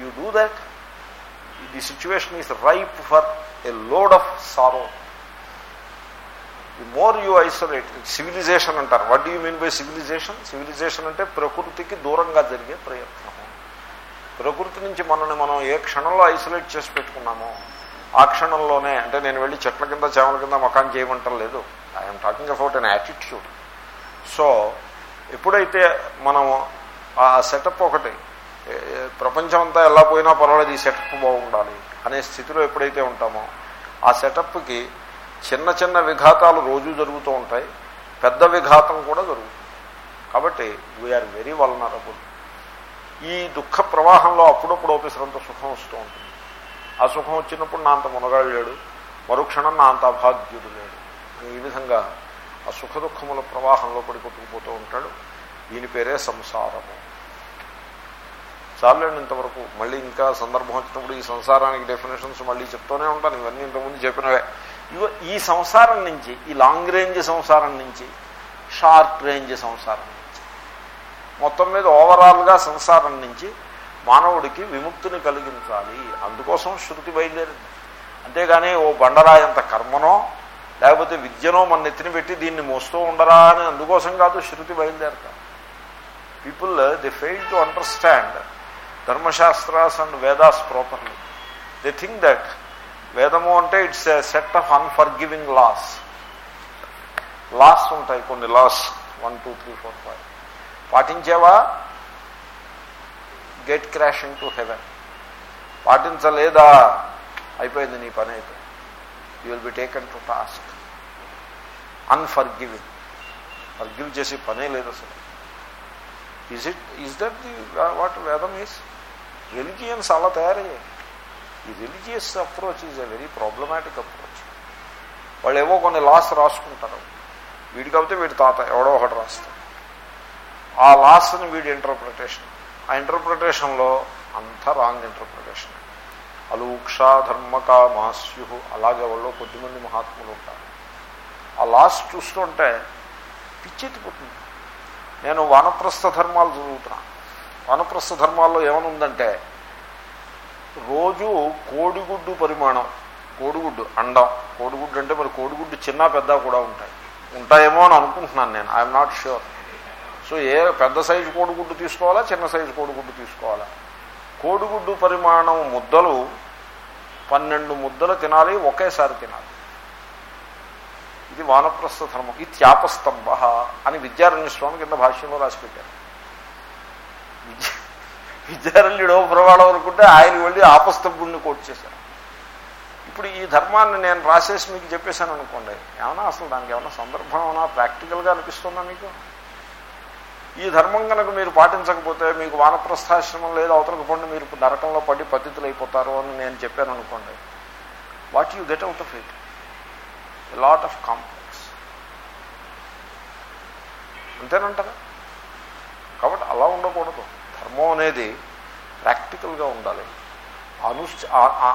you do that the situation is ripe for a load of sorrow the more you isolate civilization అంటారు. What do you mean by civilization civilization అంటే ప్రకృతికి దూరంగా జరిగే ప్రయత్నం. ప్రకృతి నుంచి మనల్ని మనం ఏ క్షణంలో ఐసోలేట్ చేసి పెట్టుకున్నామో ఆ క్షణంలోనే అంటే నేను వెళ్ళి చెట్ల కింద చేమల కింద మకాన్ చేయమంటం లేదు. I'm talking about an attitude so ఎప్పుడైతే మనం ఆ సెటప్ ఒకటి ప్రపంచం అంతా ఎలా పోయినా పర్వాలేదు ఈ సెటప్ బాగుండాలి అనే స్థితిలో ఎప్పుడైతే ఉంటామో ఆ సెటప్కి చిన్న చిన్న విఘాతాలు రోజూ జరుగుతూ ఉంటాయి. పెద్ద విఘాతం కూడా జరుగుతుంది. కాబట్టి వీఆర్ వెరీ వల్నరబుల్ ఈ దుఃఖ ప్రవాహంలో అప్పుడప్పుడు ఓపెసరంత సుఖం వస్తూ ఉంటుంది. ఆ సుఖం వచ్చినప్పుడు నా అంత మునగాడు లేడు మరుక్షణం నా అంత అభాగ్యుడు లేడు. ఈ విధంగా ఆ సుఖ దుఃఖముల ప్రవాహంలో పడిపోతుకుపోతూ ఉంటాడు. దీని పేరే సంసారము. చాలండి ఇంతవరకు మళ్ళీ ఇంకా సందర్భం వచ్చినప్పుడు ఈ సంసారానికి డెఫినేషన్స్ మళ్ళీ చెప్తూనే ఉంటాను. ఇవన్నీ ఇంతకుముందు చెప్పినవే. ఇవ ఈ సంసారం నుంచి ఈ లాంగ్ రేంజ్ సంసారం నుంచి షార్ట్ రేంజ్ సంసారం నుంచి మొత్తం మీద ఓవరాల్గా సంసారం నుంచి మానవుడికి విముక్తిని కలిగించాలి. అందుకోసం శృతి బయలుదేరింది. అంతేగాని ఓ బండరాయంత కర్మనో లేకపోతే విద్యనో మన నెత్తిని పెట్టి దీన్ని మోస్తూ ఉండరా అని అందుకోసం కాదు శృతి బయలుదేరతాం people they fail to understand Dharmashastras and Vedas properly. They think that వేదము అంటే it's a set of unforgiving laws laws ఉంటాయి కొన్ని laws one two three four five పాటించేవా? Get crashing to heaven పాటించలేదా? అయిపోయింది నీ పని అయితే. You will be taken to task unforgiving forgive చేసే పనే లేదు అసలు. Is it is that the what వేదం ఈజ్ రిలిజియన్స్ అలా తయారయ్యాయి ఈ religious approach is a very problematic approach వాళ్ళు ఏవో కొన్ని లాస్ రాసుకుంటారు. వీడి కాబట్టి వీడి తాత ఎవడో ఒకటి రాస్తాడు. ఆ లాస్ని వీడి ఇంటర్ప్రిటేషన్ ఆ ఇంటర్ప్రిటేషన్లో అంత రాంగ్ ఇంటర్ప్రిటేషన్ అలూక్ష ధర్మకామాస్యు అలాగే వాళ్ళు కొద్దిమంది మహాత్ములు ఉంటారు. ఆ లాస్ చూస్తుంటే పిచ్చెత్తిపోతుంది. నేను వానప్రస్థ ధర్మాలు చదువుతున్నాను. వానప్రస్థ ధర్మాల్లో ఏమనుందంటే రోజు కోడిగుడ్డు పరిమాణం కోడిగుడ్డు అండం. కోడిగుడ్డు అంటే మరి కోడిగుడ్డు చిన్న పెద్ద కూడా ఉంటాయి. ఉంటాయేమో అని అనుకుంటున్నాను నేను ఐఎమ్ నాట్ ష్యూర్. సో ఏ పెద్ద సైజు కోడిగుడ్డు తీసుకోవాలా చిన్న సైజు కోడిగుడ్డు తీసుకోవాలా? కోడిగుడ్డు పరిమాణం ముద్దలు పన్నెండు ముద్దలు తినాలి ఒకేసారి తినాలి. ఇది వానప్రస్థ ధర్మం ఇది త్యాపస్తంభ అని విద్యారణ్య స్వామి కింద భాష్యంలో రాసిపెట్టారు విద్యారణ్యుడు ప్రవాళం అనుకుంటే ఆయన వెళ్ళి ఆపస్తంభుడిని కోట్ చేశారు ఇప్పుడు ఈ ధర్మాన్ని నేను రాసేసి మీకు చెప్పేశాను అనుకోండి ఏమన్నా అసలు దానికి ఏమన్నా సందర్భం ఏమన్నా ప్రాక్టికల్గా అనిపిస్తుందా మీకు? ఈ ధర్మం కనుక మీరు పాటించకపోతే మీకు వానప్రస్థాశ్రమం లేదు అవతలకు పండి మీరు నరకంలో పడి పద్ధతులు అయిపోతారు అని నేను చెప్పాను అనుకోండి what you get out of it? Lot of complex అంతేనంటారా? కాబట్టి అలా ఉండకూడదు. ధర్మం అనేది ప్రాక్టికల్గా ఉండాలి. అను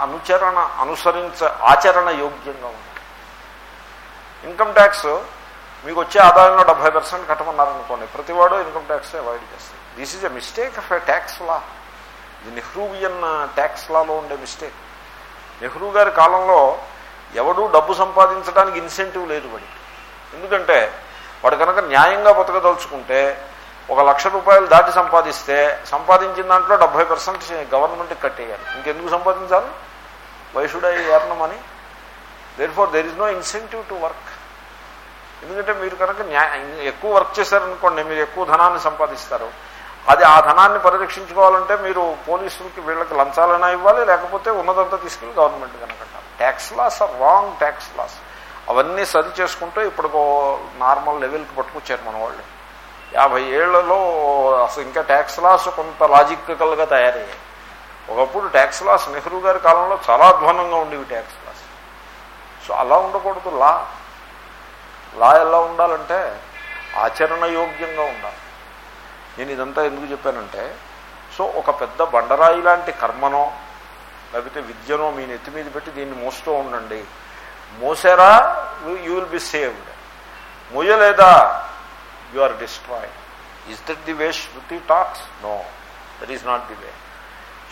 అనుచరణ అనుసరించ ఆచరణ యోగ్యంగా ఉండాలి. ఇన్కమ్ ట్యాక్స్ మీకు వచ్చే ఆదాయంలో డెబ్బై పర్సెంట్ కట్టమన్నారనుకోండి ప్రతివాడు ఇన్కమ్ ట్యాక్స్ అవాయిడ్ చేస్తారు this is a mistake of a tax law ఇది నెహ్రూవియన్ ట్యాక్స్ లాలో ఉండే మిస్టేక్ నెహ్రూ గారి కాలంలో ఎవడూ డబ్బు సంపాదించడానికి ఇన్సెంటివ్ లేదు వాడికి. ఎందుకంటే వాడు కనుక న్యాయంగా బతకదలుచుకుంటే ఒక లక్ష రూపాయలు దాటి సంపాదిస్తే సంపాదించిన దాంట్లో డెబ్బై పర్సెంట్ గవర్నమెంట్కి కట్టేయాలి. ఇంకెందుకు సంపాదించాలి? Why should I earn money therefore there is no incentive to work ఎందుకంటే మీరు కనుక ఎక్కువ వర్క్ చేశారనుకోండి మీరు ఎక్కువ ధనాన్ని సంపాదిస్తారు. అది ఆ ధనాన్ని పరిరక్షించుకోవాలంటే మీరు పోలీసులకి వీళ్ళకి లంచాలైనా ఇవ్వాలి లేకపోతే ఉన్నదంతా తీసుకెళ్ళి government కనకట్టాలి tax laws are wrong tax laws అవన్నీ సరి చేసుకుంటూ ఇప్పటికో నార్మల్ లెవెల్కి పట్టుకొచ్చారు మన వాళ్ళు యాభై ఏళ్ళలో అసలు ఇంకా ట్యాక్స్ లాస్ కొంత లాజిక్కల్గా తయారయ్యాయి. ఒకప్పుడు ట్యాక్స్ లాస్ నెహ్రూ గారి కాలంలో చాలా అధ్వానంగా ఉండేవి ట్యాక్స్ లాస్ సో అలా ఉండకూడదు. లా లా ఎలా ఉండాలంటే ఆచరణ యోగ్యంగా ఉండాలి. నేను ఇదంతా ఎందుకు చెప్పానంటే సో ఒక పెద్ద బండరాయి లాంటి కర్మనో లేకపోతే విద్యనో మీ నెత్తి మీద పెట్టి దీన్ని మోస్తూ ఉండండి. మోసారా యూ విల్ బి సేవ్డ్ మోయలేదా you are destroyed. Is that the way Shruti talks? No that is not the way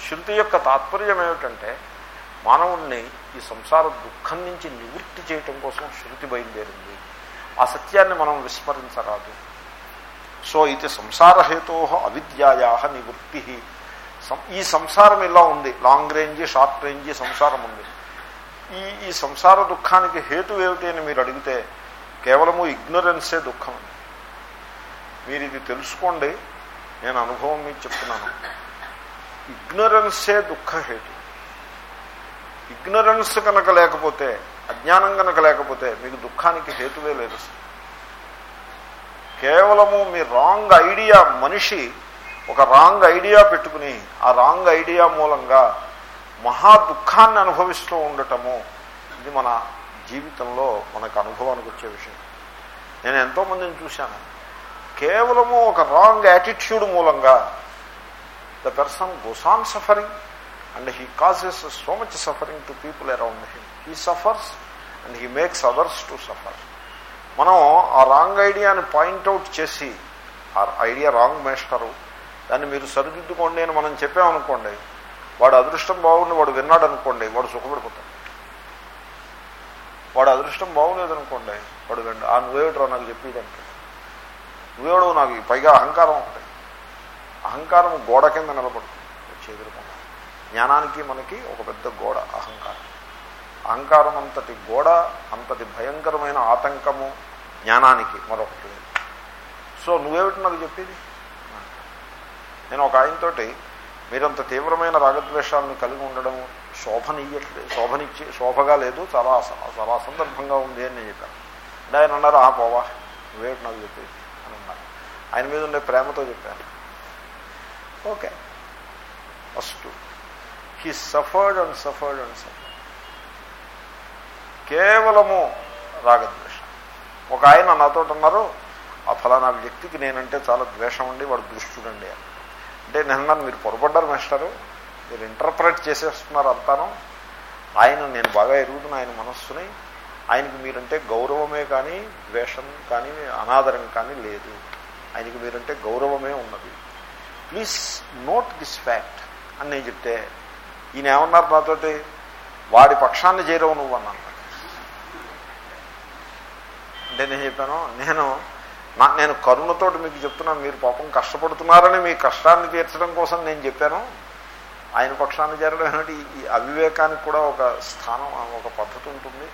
శృతి యొక్క తాత్పర్యం ఏమిటంటే మానవుణ్ణి ఈ సంసార దుఃఖం నుంచి నివృత్తి చేయటం కోసం శృతి బయలుదేరింది. ఆ సత్యాన్ని మనం విస్మరించరాదు. సో ఇది సంసారహేతో అవిద్యాయా నివృత్తి. ఈ సంసారం ఇలా ఉంది. లాంగ్ రేంజ్ షార్ట్ రేంజ్ సంసారం ఉంది. ఈ ఈ సంసార దుఃఖానికి హేతు ఏమిటి అని మీరు అడిగితే కేవలము ఇగ్నరెన్సే దుఃఖం. మీరు ఇది తెలుసుకోండి నేను అనుభవం మీకు చెప్తున్నాను. ఇగ్నరెన్సే దుఃఖ హేతు. ఇగ్నరెన్స్ కనుక లేకపోతే అజ్ఞానం కనుక లేకపోతే మీకు దుఃఖానికి హేతువే లేదు కేవలము మీ రాంగ్ ఐడియా మనిషి ఒక రాంగ్ ఐడియా పెట్టుకుని ఆ రాంగ్ ఐడియా మూలంగా మహా దుఃఖాన్ని అనుభవిస్తూ ఉండటము ఇది మన జీవితంలో మనకు అనుభవానికి వచ్చే విషయం. నేను ఎంతోమందిని చూశాను. కేవలము ఒక రాంగ్ యాటిట్యూడ్ మూలంగా. The person goes on suffering and he causes so much suffering to people around him. He suffers and he makes others to suffer. మనం ఆ రాంగ్ ఐడియాని పాయింట్అవుట్ చేసి ఆ ఐడియా రాంగ్ మేస్టరు దాన్ని మీరు సరిదిద్దుకోండి అని మనం చెప్పామనుకోండి వాడు అదృష్టం బాగుండి వాడు విన్నాడు అనుకోండి వాడు సుఖపడిపోతాడు. వాడు అదృష్టం బాగులేదనుకోండి వాడు విండు ఆ నువ్వేమిట్రా నాకు చెప్పేదంటే? నువ్వేడు నాకు పైగా అహంకారం ఉంటుంది అహంకారం గోడ కింద నిలబడుతుంది. చేదురుకుండా జ్ఞానానికి మనకి ఒక పెద్ద గోడ అహంకారం. అహంకారం అంతటి గోడ అంతటి భయంకరమైన ఆతంకము జ్ఞానానికి మరొకటి లేదు. సో నువ్వేమిటి నాకు చెప్పేది? నేను ఒక ఆయనతోటి మీరంత తీవ్రమైన రాగద్వేషాలను కలిగి ఉండడం శోభనీయట్లేదు శోభనిచ్చి శోభగా లేదు చాలా చాలా సందర్భంగా ఉంది అని నేను చెప్పాను. అంటే ఆయన అన్నారు ఆ పోవా. నువ్వేమిటి నాకు చెప్పేది? ఆయన మీద ఉండే ప్రేమతో చెప్పాను. Okay. First he suffered and suffered and suffered కేవలము రాగద్వేషం. ఒక ఆయన నాతో అన్నారు ఆ ఫలానా వ్యక్తికి నేనంటే చాలా ద్వేషం ఉండి వాడు దుష్టుడండి అని. అంటే నిన్న మీరు పొరపడ్డారు మాస్టరు. మీరు ఇంటర్ప్రెట్ చేసేస్తున్నారు అంతాను. ఆయన నేను బాగా ఎరుగుతున్న ఆయన మనస్సుని. ఆయనకి మీరంటే గౌరవమే కానీ ద్వేషం కానీ అనాదరం కానీ లేదు. ఆయనకి మీరంటే గౌరవమే ఉన్నది. ప్లీజ్ నోట్ దిస్ ఫ్యాక్ట్ అని నేను చెప్తే ఈయన ఏమన్నారు నాతోటి? వాడి పక్షాన్ని చేరవు నువ్వు అన్నాను. అంటే నేను చెప్పాను నేను నా నేను కరుణతోటి మీకు చెప్తున్నాను మీరు పాపం కష్టపడుతున్నారని మీ కష్టాన్ని తీర్చడం కోసం నేను చెప్పాను. ఆయన పక్షాన్ని చేరడం ఏమిటి? ఈ అవివేకానికి కూడా ఒక స్థానం ఒక పద్ధతి ఉంటుంది.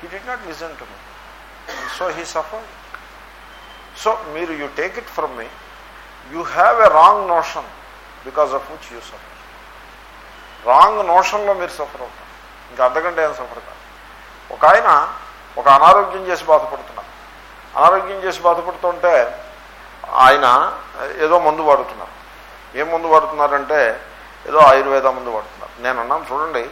He did not listen to me so he suffer so మీరు you take it from me you have a wrong notion because of which you suffer wrong నోషన్లో మీరు సఫర్ అవుతారు. ఇంకా అంతకంటే ఏం సఫర్ కాదు. ఒక ఆయన ఒక అనారోగ్యం చేసి బాధపడుతున్నారు. అనారోగ్యం చేసి బాధపడుతుంటే ఆయన ఏదో మందు వాడుతున్నారు. ఏం మందు వాడుతున్నారంటే ఏదో ఆయుర్వేద మందు వాడుతున్నారు. నేను అన్నాను చూడండి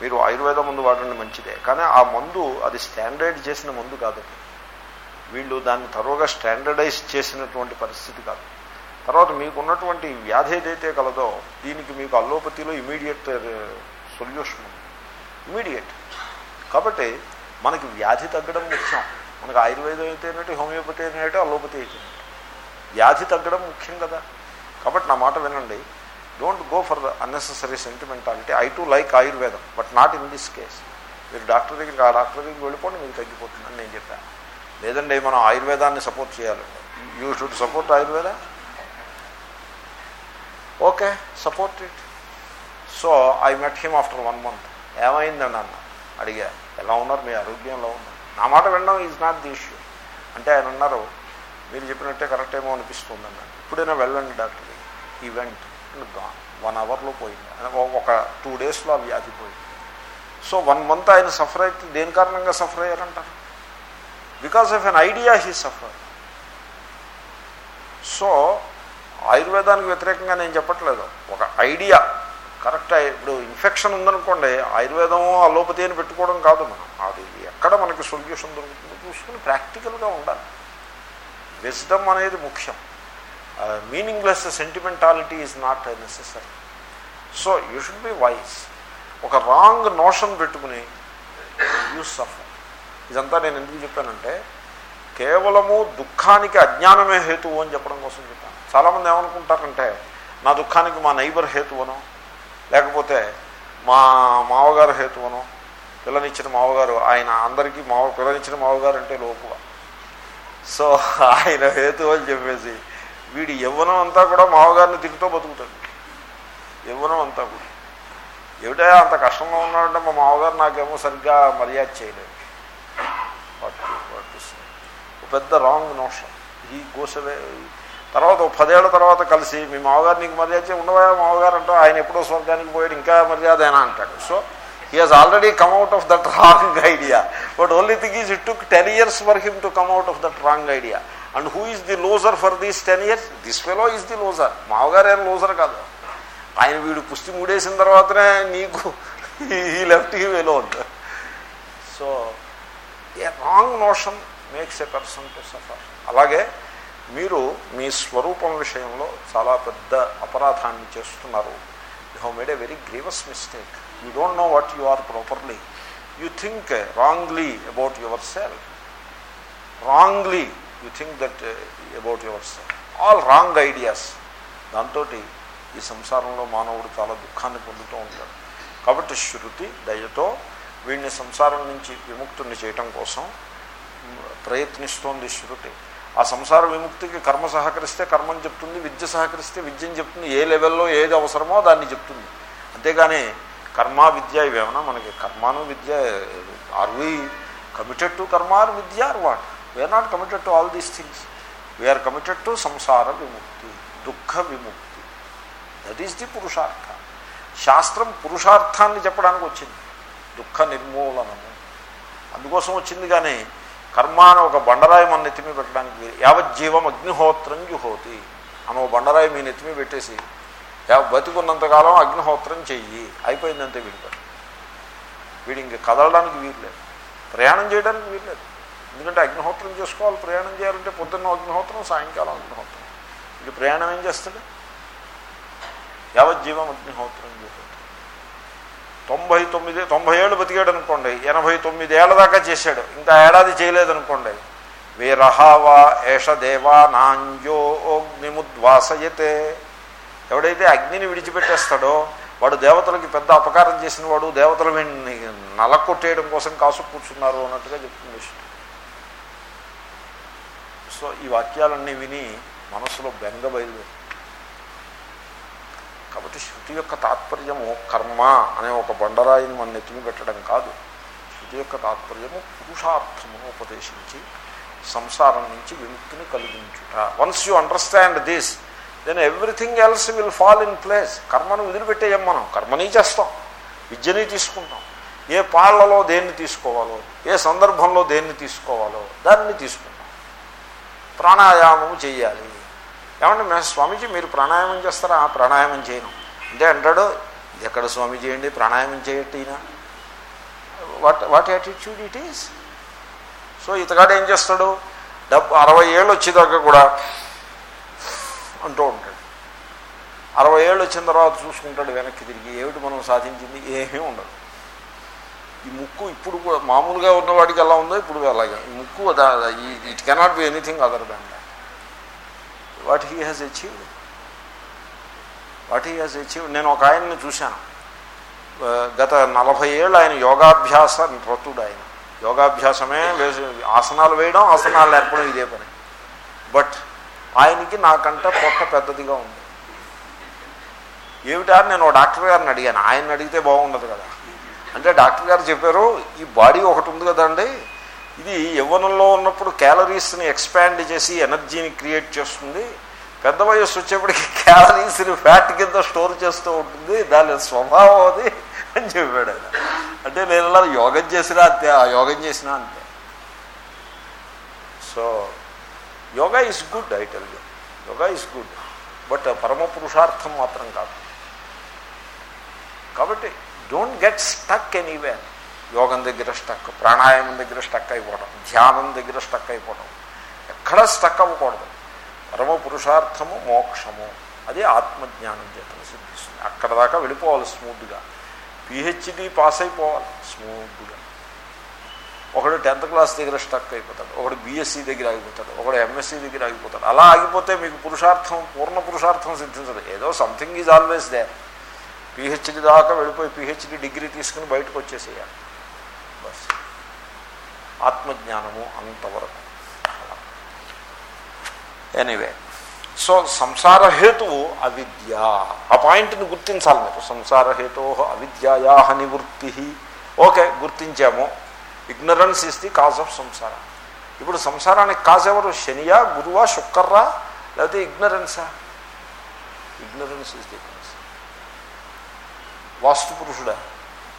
మీరు ఆయుర్వేద మందు వాడండి మంచిదే. కానీ ఆ మందు అది స్టాండర్డ్ చేసిన మందు కాదు వీళ్ళు దాన్ని తరువుగా స్టాండర్డైజ్ చేసినటువంటి పరిస్థితి కాదు. తర్వాత మీకున్నటువంటి వ్యాధి ఏదైతే కలదో దీనికి మీకు అల్లోపతిలో ఇమీడియట్ సొల్యూషన్ ఉంది. ఇమీడియట్. కాబట్టి మనకి వ్యాధి తగ్గడం ముఖ్యం. మనకు ఆయుర్వేదం అయితేనేటి హోమియోపతి అయినట్టు అల్లోపతి అయితే వ్యాధి తగ్గడం ముఖ్యం కదా. కాబట్టి నా మాట వినండి. Don't go for the unnecessary sentimentality I too like ఆయుర్వేదం but not in this case మీరు డాక్టర్ దగ్గరికి ఆ డాక్టర్ దగ్గరికి వెళ్ళిపోండి మీకు తగ్గిపోతుందని నేను చెప్పాను. లేదండి మనం ఆయుర్వేదాన్ని సపోర్ట్ చేయాలండి you should support Ayurveda. Okay support it. So I met him after one month. ఏమైందండి అన్న? అడిగా ఎలా ఉన్నారు? మీ ఆరోగ్యంలో ఉన్నారు నా మాట వినడం ఈజ్ నాట్ ది ఇష్యూ అంటే ఆయన అన్నారు మీరు చెప్పినట్టే కరెక్ట్ ఏమో అనిపిస్తుంది అన్న ఇప్పుడైనా వెళ్ళండి డాక్టర్ ఈవెంట్ వన్ అవర్లో పోయింది. ఒక టూ డేస్లో ఆ వ్యాధి పోయింది. సో వన్ మంత్ ఆయన సఫర్ అయితే దేని కారణంగా suffer అయ్యారంటారు? Because of an idea he suffer so ఆయుర్వేదానికి వ్యతిరేకంగా నేను చెప్పట్లేదు. ఒక ఐడియా కరెక్ట్ ఇప్పుడు ఇన్ఫెక్షన్ ఉందనుకోండి ఆయుర్వేదం అలోపతి అని పెట్టుకోవడం కాదు మనం. అది ఎక్కడ మనకి సొల్యూషన్ దొరుకుతుందో చూసుకుని ప్రాక్టికల్గా ఉండాలి. విజ్డమ్ అనేది ముఖ్యం. Meaningless sentimentality is not necessary so you should be wise ఒక రాంగ్ నోషన్ పెట్టుకుని యూస్ సఫర్ ఇదంతా నేను ఎందుకు చెప్పానంటే కేవలము దుఃఖానికి అజ్ఞానమే హేతువు అని చెప్పడం కోసం చెప్పాను. చాలామంది ఏమనుకుంటారంటే నా దుఃఖానికి మా నైబర్ హేతువనో లేకపోతే మా మావగారు హేతువనో పిల్లనిచ్చిన మావగారు ఆయన అందరికీ మావ పిల్లనిచ్చిన మావగారు అంటే లోకువ. సో ఆయన హేతు అని చెప్పేసి వీడి యవ్వనం అంతా కూడా మావగారిని తిరుగుతూ బతుకుతాడు. యవ్వనం అంతా కూడా. ఏమిటా అంత కష్టంగా ఉన్నాడంటే మా మామగారు నాకేమో సరిగ్గా మర్యాద చేయలేదు. వాట్ వాట్ పెద్ద రాంగ్ నోషన్. ఈ గోసవే తర్వాత ఒక పదేళ్ళ తర్వాత కలిసి మీ మామగారు నీకు మర్యాద ఉండవా మామగారు అంటూ ఆయన ఎప్పుడో స్వర్గానికి పోయాడు ఇంకా మర్యాద అయినా అంటాడు. So he has already come out of that wrong idea but only thing is it took ten years for him to come out of that wrong idea and who is the loser for these ten years this fellow is the loser మామగారు ఏం లోజర్ కాదు. ఆయన వీడు పుష్టి మూడేసిన తర్వాతనే నీకు ఈ లెఫ్ట్ హీ Velo so a wrong notion makes a person to suffer. అలాగే మీరు మీ స్వరూపం విషయంలో చాలా పెద్ద అపరాధాన్ని చేస్తున్నారు. You have made a very grievous mistake you don't know what you are properly you think wrongly about yourself wrongly you think that about yourself all wrong ideas దాంతో ఈ సంసారంలో మానవుడు చాలా దుఃఖాన్ని పొందుతూ ఉంటాడు. కాబట్టి శృతి దయతో వీడిని సంసారం నుంచి విముక్తుని చేయటం కోసం ప్రయత్నిస్తోంది శృతి. ఆ సంసార విముక్తికి కర్మ సహకరిస్తే కర్మని చెప్తుంది విద్య సహకరిస్తే విద్యని చెప్తుంది ఏ లెవెల్లో ఏది అవసరమో దాన్ని చెప్తుంది. అంతేగాని కర్మ విద్య ఇవేమన్నా మనకి కర్మాను విద్య ఆర్ వి కమిటెడ్ టు కర్మ or Vidya or what? We are not committed to all these things we are committed to సంసార విముక్తి దుఃఖ విముక్తి. దట్ ఈస్ ది పురుషార్థ. శాస్త్రం పురుషార్థాన్ని చెప్పడానికి వచ్చింది. దుఃఖ నిర్మూలనము. అందుకోసం వచ్చింది కానీ కర్మ అని ఒక బండరాయి మన నెత్తిమీ పెట్టడానికి యావజ్జీవం అగ్నిహోత్రం జుహోతి. అని ఒక బండరాయి మీ నెత్తిమీ పెట్టేసి బతికున్నంతకాలం అగ్నిహోత్రం చెయ్యి. అయిపోయిందంతే వీడికి వీడి ఇంక కదలడానికి వీల్లేదు ప్రయాణం చేయడానికి వీల్లేదు ఎందుకంటే అగ్నిహోత్రం చేసుకోవాలి ప్రయాణం చేయాలంటే పొద్దున్న అగ్నిహోత్రం సాయంకాలం అగ్నిహోత్రం. ఇది ప్రయాణం ఏం చేస్తాడు? యావజ్జీవం అగ్నిహోత్రం చేస్తాడు తొంభై తొమ్మిది తొంభై ఏళ్ళు బతికాడు అనుకోండి ఎనభై తొమ్మిది ఏళ్ళ దాకా చేశాడు. ఇంకా ఏడాది చేయలేదనుకోండి. వీరహావా ఏష దేవా నాంజో అగ్నిముద్వాసయతే. ఎవడైతే అగ్నిని విడిచిపెట్టేస్తాడో వాడు దేవతలకి పెద్ద అపకారం చేసిన వాడు దేవతలు వీడిని నలకొట్టేయడం కోసం కాసు కూర్చున్నారు అన్నట్టుగా చెప్తుంది సో ఈ వాక్యాలన్నీ విని మనసులో బెంగ బయలుదేరు కాబట్టి శృతి యొక్క తాత్పర్యము కర్మ అనే ఒక బండరాయిని మన నెత్తిని పెట్టడం కాదు. శృతి యొక్క తాత్పర్యము పురుషార్థమును ఉపదేశించి సంసారం నుంచి విముక్తిని కలిగించుట. Once you understand this then everything else will fall in place కర్మను వదిలిపెట్టేయం మనం. కర్మని చేస్తాం. విద్యని తీసుకుంటాం. ఏ పాళ్ళలో దేన్ని తీసుకోవాలో ఏ సందర్భంలో దేన్ని తీసుకోవాలో దాన్ని తీసుకుంటాం. ప్రాణాయామము చేయాలి. ఏమంటే మేము స్వామీజీ మీరు ప్రాణాయామం చేస్తారా? ప్రాణాయామం చేయను. అంటే అంటాడు ఎక్కడ స్వామీజీ అండి ప్రాణాయామం చేయట్టినా what what attitude it is so ఇతగాడు ఏం చేస్తాడు? డబ్బు అరవై ఏళ్ళు వచ్చేదాకా కూడా అంటూ ఉంటాడు. అరవై ఏళ్ళు వచ్చిన తర్వాత చూసుకుంటాడు వెనక్కి తిరిగి ఏమిటి మనం సాధించింది? ఏమీ ఉండదు. ఈ ముక్కు ఇప్పుడు కూడా మామూలుగా ఉన్నవాడికి ఎలా ఉందో ఇప్పుడు అలాగే. ఈ ముక్కు it cannot be anything other than what he has achieved? What he has achieved? నేను ఒక ఆయన్ని చూశాను. గత నలభై ఏళ్ళు ఆయన యోగాభ్యాస రతుడు ఆయన. యోగాభ్యాసమే వేసి ఆసనాలు వేయడం ఆసనాలు నేర్పడం ఇదే పని. బట్ ఆయనకి నాకంట పొట్ట పెద్దదిగా ఉంది. ఏమిటా? నేను డాక్టర్ గారిని అడిగాను. ఆయన అడిగితే బాగుండదు కదా. అంటే డాక్టర్ గారు చెప్పారు ఈ బాడీ ఒకటి ఉంది కదండి ఇది యవ్వనంలో ఉన్నప్పుడు క్యాలరీస్ని ఎక్స్పాండ్ చేసి ఎనర్జీని క్రియేట్ చేస్తుంది. పెద్ద వయస్సు వచ్చేప్పటికి క్యాలరీస్ని ఫ్యాట్ కింద స్టోర్ చేస్తూ ఉంటుంది. దాని స్వభావం అది అని చెప్పాడు ఆయన. అంటే నేను అలా యోగం చేసినా అంతే ఆ యోగం చేసినా అంతే. So yoga is good I tell you yoga is good but పరమ పురుషార్థం మాత్రం కాదు. కాబట్టి డోంట్ గెట్ స్టక్ ఎనీవేర్ యోగం దగ్గర స్టక్ ప్రాణాయామం దగ్గర స్టక్ అయిపోవడం ధ్యానం దగ్గర స్టక్ అయిపోవడం ఎక్కడ స్టక్ అవ్వకూడదు. పరమ పురుషార్థము మోక్షము. అది ఆత్మజ్ఞానం చేత సిద్ధిస్తుంది. అక్కడ దాకా వెళ్ళిపోవాలి స్మూత్గా. పిహెచ్డి పాస్ అయిపోవాలి స్మూత్గా. ఒకడు టెన్త్ క్లాస్ దగ్గర స్టక్ అయిపోతాడు ఒకడు బీఎస్సీ దగ్గర ఆగిపోతాడు ఒకడు ఎంఎస్సీ దగ్గర ఆగిపోతాడు. అలా ఆగిపోతే మీకు పురుషార్థం పూర్ణ పురుషార్థం సిద్ధించదు. ఏదో something is always there PhD దాకా వెళ్ళిపోయి పిహెచ్డి డిగ్రీ తీసుకుని బయటకు వచ్చేసేయాలి. బస్ ఆత్మజ్ఞానము అంతవరకు. ఎనీవే సో సంసార హేతువు అవిద్య. ఆ పాయింట్ని గుర్తించాలి మీరు. సంసార హేతో అవిద్యాయా నివృత్తి. ఓకే గుర్తించాము. Ignorance is the cause of సంసార ఇప్పుడు సంసారానికి కాజ్ ఎవరు? శనియా గురువా శుక్కర్రా లేకపోతే ఇగ్నరెన్సా ignorance is the vastu పురుషుడా?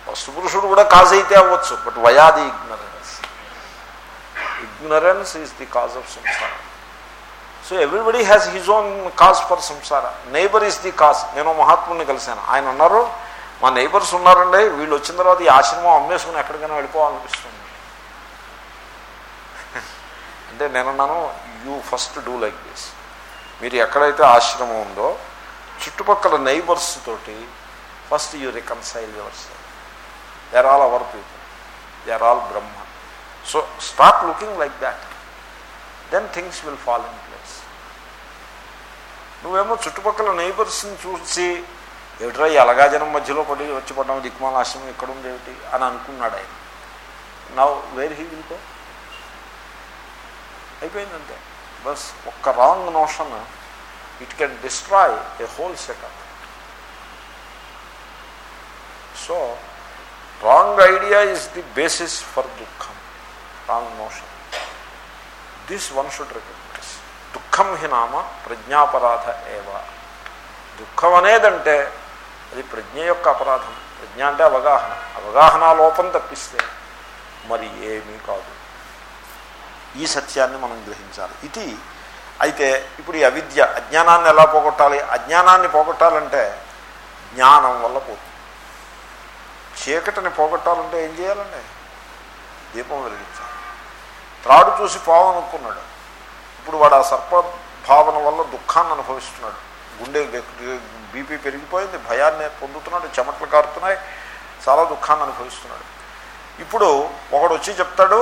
First పురుషుడు కూడా కాజ్ అయితే అవ్వచ్చు but వయాది ignorance. Ignorance is the cause of సంసార. So everybody has his own cause for సంసార. Neighbour is the cause. నేను మహాత్ముడిని కలిశాను. ఆయన అన్నారు మా నైబర్స్ ఉన్నారండి. వీళ్ళు వచ్చిన తర్వాత ఈ ఆశ్రమం అమ్మేసుకుని ఎక్కడికైనా వెళ్ళిపోవాలనిపిస్తుంది. అంటే నేనున్నాను you first do like this. మీరు ఎక్కడైతే ఆశ్రమం ఉందో చుట్టుపక్కల నైబర్స్ తోటి first you reconcile yours they are all our people they are all Brahma so stop looking like that then things will fall in place నువ్వేమో చుట్టుపక్కల నైబర్స్ని చూసి ఏమిట్రా ఈ అలగాజనం మధ్యలో పడి వచ్చి పడ్డాము దిక్మాల ఆశ్రమం ఇక్కడ ఉంది ఏమిటి అని అనుకున్నాడు ఆయన. Now where he will go అయిపోయిందంతే. బస్ ఒక్క wrong notion it can destroy a whole setup so wrong idea is the basis for దుఃఖం wrong motion this one should recognize దుఃఖం హి నామ ప్రజ్ఞాపరాధ ఏవ దుఃఖం అనేదంటే అది ప్రజ్ఞ యొక్క అపరాధం ప్రజ్ఞ అంటే అవగాహన అవగాహన లోపం తప్పిస్తే మరి ఏమీ కాదు ఈ సత్యాన్ని మనం గ్రహించాలి ఇది అయితే ఇప్పుడు ఈ అవిద్య అజ్ఞానాన్ని ఎలా పోగొట్టాలి అజ్ఞానాన్ని పోగొట్టాలంటే జ్ఞానం వల్ల పోతుంది చీకటిని పోగొట్టాలంటే ఏం చేయాలండి? దీపం వెలిగించాలి. త్రాడు చూసి పావనుకున్నాడు ఇప్పుడు వాడు ఆ సర్ప భావన వల్ల దుఃఖాన్ని అనుభవిస్తున్నాడు. గుండె బీపీ పెరిగిపోయింది భయాన్ని పొందుతున్నాడు చెమటలు కారుతున్నాయి చాలా దుఃఖాన్ని అనుభవిస్తున్నాడు. ఇప్పుడు ఒకడు వచ్చి చెప్తాడు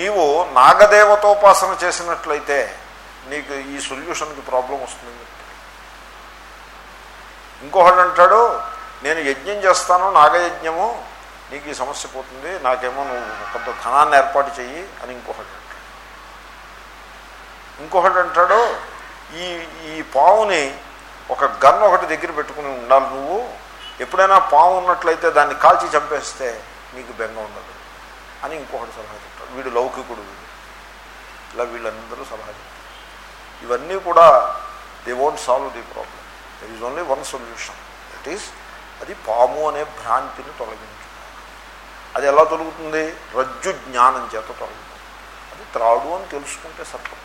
నీవు నాగదేవతోపాసన చేసినట్లయితే నీకు ఈ సొల్యూషన్కి ప్రాబ్లం వస్తుంది. ఇంకొకడు అంటాడు నేను యజ్ఞం చేస్తాను నాగయజ్ఞము నీకు ఈ సమస్య పోతుంది నాకేమో నువ్వు కొంత ధనాన్ని ఏర్పాటు చెయ్యి అని ఇంకొకటి అంటాడు. ఇంకొకటి అంటాడు ఈ ఈ పావుని ఒక గన్ ఒకటి దగ్గర పెట్టుకుని ఉండాలి నువ్వు ఎప్పుడైనా పాము ఉన్నట్లయితే దాన్ని కాల్చి చంపేస్తే నీకు బెంగ ఉండదు అని ఇంకొకటి సలహా చెప్తాడు. వీడు లౌకికుడు వీడు. ఇలా వీళ్ళందరూ సలహా చెప్తారు. ఇవన్నీ కూడా they won't solve the problem there is only one solution that is అది పాము అనే భ్రాంతిని తొలగించు. అది ఎలా తొలుగుతుంది? రజ్జు జ్ఞానం చేత తొలగుతుంది. అది త్రాడు అని తెలుసుకుంటే సత్యం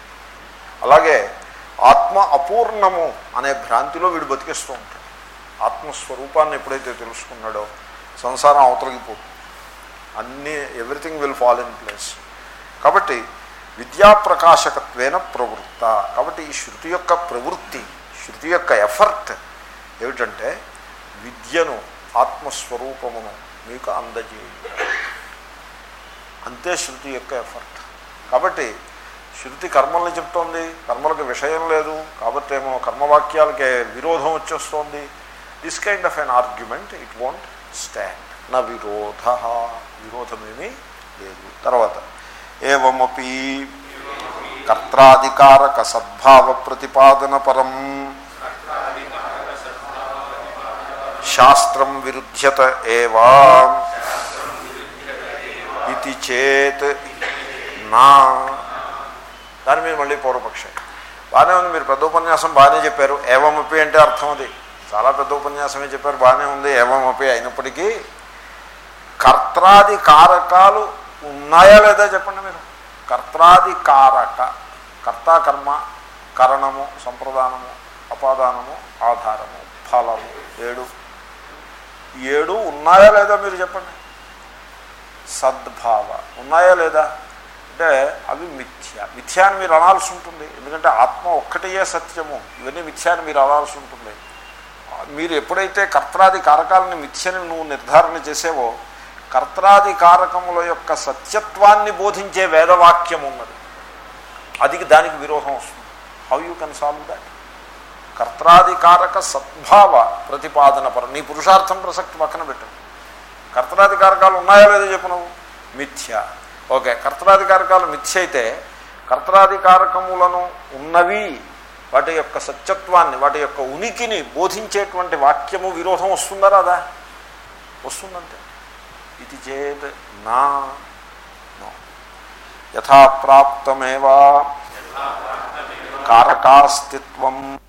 అలాగే ఆత్మ అపూర్ణము అనే భ్రాంతిలో వీడు బతికేస్తూ ఉంటాడు. ఆత్మస్వరూపాన్ని ఎప్పుడైతే తెలుసుకున్నాడో సంసారం అవతలగిపోతుంది. అన్నీ everything will fall in place. కాబట్టి విద్యాప్రకాశకత్వేన ప్రవృత్త. కాబట్టి ఈ శృతి యొక్క ప్రవృత్తి శృతి యొక్క ఎఫర్ట్ ఏమిటంటే విద్యను ఆత్మస్వరూపమును మీకు అందజేయ అంతే శృతి యొక్క ఎఫర్ట్ కాబట్టి శృతి కర్మల్ని చెప్తోంది కర్మలకు విషయం లేదు కాబట్టి ఏమో కర్మవాక్యాలకే విరోధం వచ్చేస్తోంది. This kind of an argument it won't stand నా విరోధ విరోధమేమీ లేదు. తర్వాత ఏమపి కర్తాధికారక సద్భావ ప్రతిపాదన పరం. శాస్త్రం విరుధ్యత ఏవా? ఇది చేత్ నా. దాని మీద మళ్ళీ పూర్వపక్షం. బాగానే ఉంది మీరు పెద్ద ఉపన్యాసం బాగానే చెప్పారు. ఏవమపి అంటే అర్థం అది. చాలా పెద్ద ఉపన్యాసమే చెప్పారు బాగానే ఉంది. ఏవమపి అయినప్పటికీ కర్త్రాది కారకాలు ఉన్నాయా లేదా చెప్పండి మీరు? కర్త్రాది కారక కర్త కర్మ కరణము సంప్రదానము అపాదానము ఆధారము ఫలము ఏడు. ఏడు ఉన్నాయా లేదా మీరు చెప్పండి? సద్భావ. ఉన్నాయా లేదా? అంటే అవి మిథ్య. మిథ్య అని మీరు అనాల్సి ఉంటుంది. ఎందుకంటే ఆత్మ ఒక్కటియే సత్యము. ఇవన్నీ మిథ్య అని మీరు అనాల్సి ఉంటుంది. మీరు ఎప్పుడైతే కర్త్రాది కారకాలని మిథ్యని నువ్వు నిర్ధారణ చేసేవో కర్త్రాది కారకముల యొక్క సత్యత్వాన్ని బోధించే వేదవాక్యం ఉన్నది. అది దానికి విరోధం వస్తుంది. How you can solve that కర్త్రాధికారక సద్భావ ప్రతిపాదన పర నీ పురుషార్థం ప్రసక్తి పక్కన పెట్టు. కర్తరాధికారకాలు ఉన్నాయో లేదో చెప్పు నువ్వు. మిథ్య. ఓకే కర్తరాధికారకాలు మిథ్య అయితే కర్తరాధికారకములను ఉన్నవి వాటి యొక్క సత్యత్వాన్ని వాటి యొక్క ఉనికిని బోధించేటువంటి వాక్యము విరోధం వస్తుందా రాదా? వస్తుందంటే ఇది చేత్ నా యథాప్రాప్తమేవా. యథా ప్రాప్తమేవా కారకాస్తిత్వం.